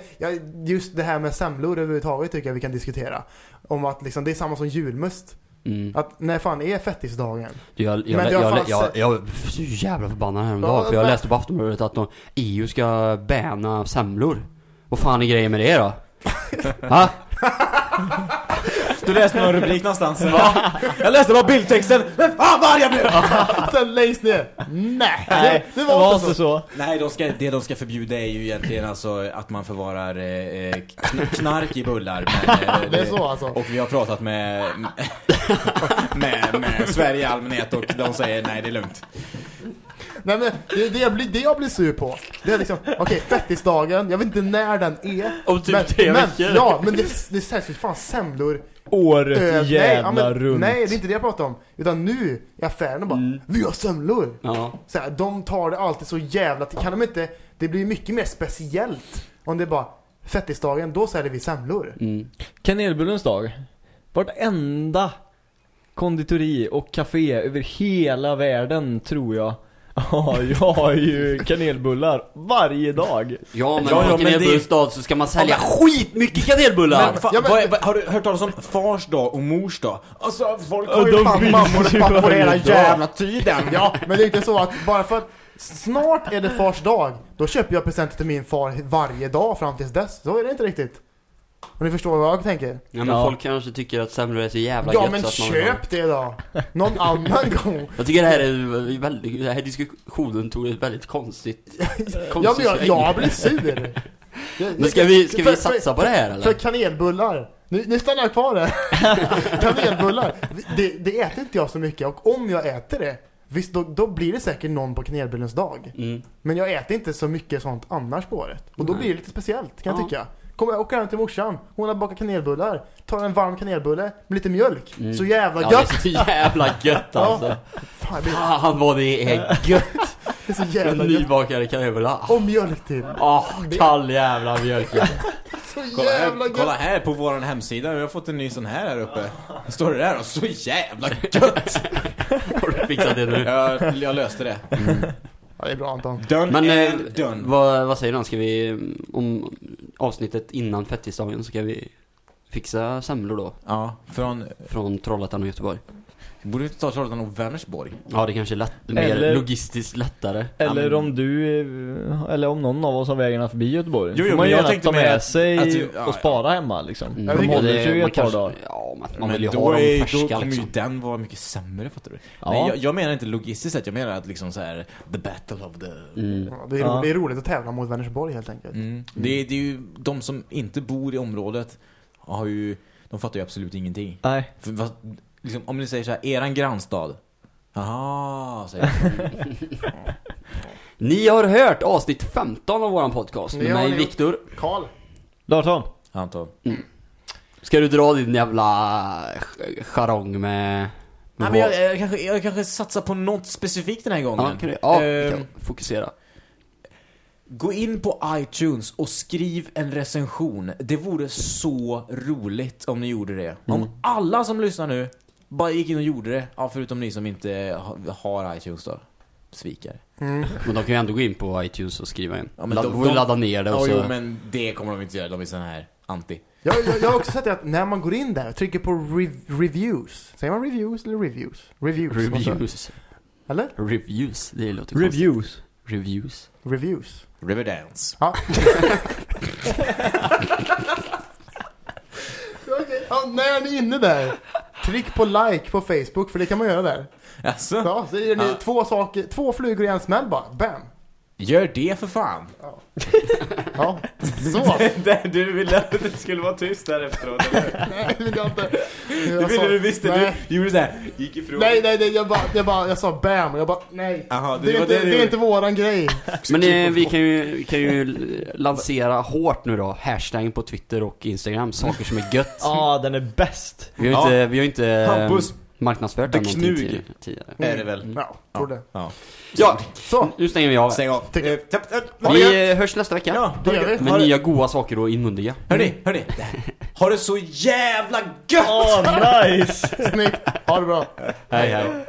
Speaker 2: just det här med semlor överhuvudtaget tycker jag vi kan diskutera. Om att liksom, det är samma som julmust.
Speaker 3: Mm.
Speaker 2: Att när fan är fettisdagen?
Speaker 3: Jag, jag,
Speaker 2: Men
Speaker 3: jag, jag, jag, jag, är så jävla förbannad häromdagen
Speaker 2: Ja,
Speaker 3: för jag läste på Aftonbladet att de, EU ska bäna semlor. Vad fan är grejen med det då? Ha?
Speaker 1: Du läste någon rubrik någonstans? Va? Jag läste bara bildtexten. Men fan vad jag blev!
Speaker 2: Sen längst ner. Nej,
Speaker 4: Nej,
Speaker 2: det, det var inte så.
Speaker 4: så.
Speaker 1: Nej, de ska, det de ska förbjuda är ju egentligen alltså att man förvarar eh, eh, kn- knark i bullar. Men, eh,
Speaker 2: Det är så alltså.
Speaker 1: Och vi har pratat med, med, med Sverige i allmänhet och de säger nej det är lugnt.
Speaker 2: Nej men det, det, jag blir, det jag blir sur på Det är liksom, okej fettisdagen, jag vet inte när den är
Speaker 3: Om typ
Speaker 2: men,
Speaker 3: tre
Speaker 2: men,
Speaker 3: veckor.
Speaker 2: Ja, men det, det säljs ju fan semlor
Speaker 4: Året
Speaker 2: över- nej,
Speaker 4: jävla
Speaker 2: ja, men,
Speaker 4: runt.
Speaker 2: Nej, det är inte det jag pratar om Utan nu i affären bara,
Speaker 3: Mm.
Speaker 2: vi har semlor
Speaker 3: Ja.
Speaker 2: så här, De tar det alltid så jävla Kan de inte, det blir mycket mer speciellt Om det är bara Fettisdagen, då säljer vi semlor
Speaker 3: Mm.
Speaker 4: Kanelbullens dag. Vartenda konditori och café över hela världen tror jag Ja, jag har ju kanelbullar varje dag.
Speaker 3: Ja men
Speaker 1: Ja,
Speaker 3: på
Speaker 1: ja, men
Speaker 3: kanelbullens
Speaker 1: det-
Speaker 3: dag så ska man sälja skitmycket kanelbullar!
Speaker 1: Men, fa,
Speaker 2: Ja, men-
Speaker 1: vad, vad, har du hört talas om fars dag och mors dag? Alltså folk
Speaker 4: Ja,
Speaker 1: har ju fan mammor och pappor hela
Speaker 4: dag.
Speaker 1: jävla tiden.
Speaker 2: Ja, men det är inte så att bara för att Snart är det fars dag Då köper jag presenter till min far varje dag fram tills dess Så är det inte riktigt Om ni förstår vad jag tänker
Speaker 3: Ja men
Speaker 4: Ja.
Speaker 3: folk kanske tycker att semlor är så jävla
Speaker 2: Ja
Speaker 3: gött
Speaker 2: men
Speaker 3: så att man
Speaker 2: köp det då! Någon annan gång!
Speaker 3: Jag tycker det här är väldigt, den här diskussionen tog ett väldigt konstigt, konstigt
Speaker 2: Ja men jag, jag blir sur!
Speaker 3: Men ska vi, ska vi
Speaker 2: För-
Speaker 3: satsa på det här eller?
Speaker 2: För kanelbullar, nu, nu stannar jag kvar där Kanelbullar, det, det äter inte jag så mycket och om jag äter det Visst, då, då blir det säkert någon på kanelbullens dag
Speaker 3: Mm.
Speaker 2: Men jag äter inte så mycket sånt annars på året Och då
Speaker 3: Nej.
Speaker 2: blir det lite speciellt kan jag
Speaker 3: Ja.
Speaker 2: tycka Kommer jag åka hem till morsan, hon har bakat kanelbullar Tar en varm kanelbulle med lite mjölk
Speaker 3: Mm.
Speaker 2: Så jävla
Speaker 3: Ja det
Speaker 2: gött!
Speaker 3: är så jävla gött
Speaker 2: Ja.
Speaker 3: alltså.
Speaker 2: Fan, det,
Speaker 3: Fan vad det är gött!
Speaker 2: det är så jävla gött
Speaker 3: Nybakade kanelbullar.
Speaker 2: Och mjölk till
Speaker 3: Åh, kall jävla mjölk.
Speaker 2: Så
Speaker 1: Kolla här,
Speaker 2: gött!
Speaker 1: kolla här på vår hemsida, vi har fått en ny sån här här uppe. Står det där och så jävla gött!
Speaker 3: Har du fixat det nu?
Speaker 1: Jag, jag löste det.
Speaker 2: Ja, det är bra Anton
Speaker 1: Done
Speaker 3: Men eh,
Speaker 1: and done.
Speaker 3: vad, vad säger du? Ska vi, om avsnittet innan fettisdagen så ska vi fixa semlor då?
Speaker 1: Ja, från...
Speaker 3: Från Trollhättan och Göteborg.
Speaker 1: Borde ta Trollhättan och Vänersborg?
Speaker 3: Ja det kanske är lätt, mer
Speaker 4: Eller-
Speaker 3: logistiskt lättare.
Speaker 4: Eller
Speaker 1: men-
Speaker 4: om du, eh, eller om någon av oss har vägarna förbi Göteborg.
Speaker 1: Jo, jo,
Speaker 4: man
Speaker 1: men jag
Speaker 4: gärna
Speaker 1: tänkte
Speaker 4: ta
Speaker 1: med att-
Speaker 4: sig
Speaker 1: att ja,
Speaker 4: och spara hemma liksom.
Speaker 3: Mm.
Speaker 4: De håller
Speaker 3: det-
Speaker 4: sig ju
Speaker 3: man
Speaker 4: ett par dagar.
Speaker 3: Ja, man, vill ju
Speaker 1: då,
Speaker 3: ha dem
Speaker 1: är, då
Speaker 3: färska
Speaker 1: kommer
Speaker 3: liksom.
Speaker 1: ju den vara mycket sämre, fattar du?
Speaker 4: Ja.
Speaker 1: Nej, jag, jag menar inte logistiskt sett, jag menar att liksom så här the battle of the...
Speaker 3: Mm.
Speaker 2: ja, det, är
Speaker 4: Ja.
Speaker 2: ro, det är roligt att tävla mot Vänersborg helt enkelt
Speaker 1: Mm. Det, är- det är ju de som inte bor i området har ju, de fattar ju absolut ingenting.
Speaker 4: Nej.
Speaker 1: För, liksom, om ni säger så här, eran grannstad. Jaha, säger jag.
Speaker 3: Ni har hört avsnitt 15 av våran podcast med mig. Viktor.
Speaker 2: Karl
Speaker 4: Larsson.
Speaker 1: Anton.
Speaker 3: Ska du dra din jävla ch- charong med... med
Speaker 1: Nej, men jag, jag, kanske, jag kanske satsar på något specifikt den här gången.
Speaker 3: Ja, kan du, ja vi
Speaker 1: Ehm,
Speaker 3: kan fokusera.
Speaker 1: Gå in på iTunes och skriv en recension. Det vore så roligt om ni gjorde det. Om alla som lyssnar nu bara gick in och gjorde det. Ja, förutom ni som inte ha- har iTunes då. Svikare.
Speaker 2: mm.
Speaker 3: Men de kan ju ändå gå in på iTunes och skriva in.
Speaker 1: Ja, men
Speaker 3: Ladda,
Speaker 1: de-
Speaker 3: de, ladda ner det och
Speaker 1: Ja,
Speaker 3: så...
Speaker 1: jo, men det kommer de inte göra. De är såna här anti.
Speaker 2: jag, jag, jag har också sett att när man går in där och trycker på rev, reviews Säger man reviews eller reviews? Reviews?
Speaker 3: Reviews.
Speaker 2: Eller?
Speaker 3: Reviews, det låter konstigt.
Speaker 4: Reviews.
Speaker 3: Reviews.
Speaker 2: Reviews
Speaker 1: Riverdance.
Speaker 2: Ja. Okej, ja, när ni är inne där Tryck på like på Facebook för det kan man göra där
Speaker 1: Alltså,
Speaker 2: Ja, så är det
Speaker 1: Ja.
Speaker 2: två saker, två flugor i en smäll bara, bam!
Speaker 1: Gör det för fan.
Speaker 2: Ja. Ja, så.
Speaker 1: Det- du ville att det skulle vara tyst där efteråt, eller?
Speaker 2: Nej, det vill jag inte.
Speaker 1: Du
Speaker 2: Jag
Speaker 1: ville
Speaker 2: sa-
Speaker 1: du visste,
Speaker 2: nej.
Speaker 1: du gjorde såhär, gick ifrån.
Speaker 2: Nej, nej, nej, jag bara, jag bara, jag sa bam, jag bara, nej.
Speaker 1: Aha, det
Speaker 2: Det är, inte,
Speaker 1: det du
Speaker 2: det är inte våran grej.
Speaker 3: Men eh, vi kan ju, vi kan ju lansera hårt nu då, hashtaggen på Twitter och Instagram, saker som är gött.
Speaker 4: Ja, den är bäst.
Speaker 3: Vi har
Speaker 1: Ja.
Speaker 3: inte, vi har inte
Speaker 1: Hampus.
Speaker 3: Marknadsfört någonting
Speaker 1: Knug.
Speaker 3: tid- tidigare.
Speaker 1: Är det väl?
Speaker 2: Ja, tror det.
Speaker 1: Ja.
Speaker 3: Ja,
Speaker 2: Så,
Speaker 3: nu stänger vi av.
Speaker 1: Stäng av. Eh, det
Speaker 3: Vi hörs nästa vecka.
Speaker 1: Ja,
Speaker 2: det gör vi.
Speaker 3: Med
Speaker 1: det-
Speaker 3: nya goa saker och inmundiga.
Speaker 1: Hörni, hörni. Ha det så jävla gött!
Speaker 4: Åh, nice!
Speaker 2: snyggt. Ha det bra.
Speaker 3: Hej hej.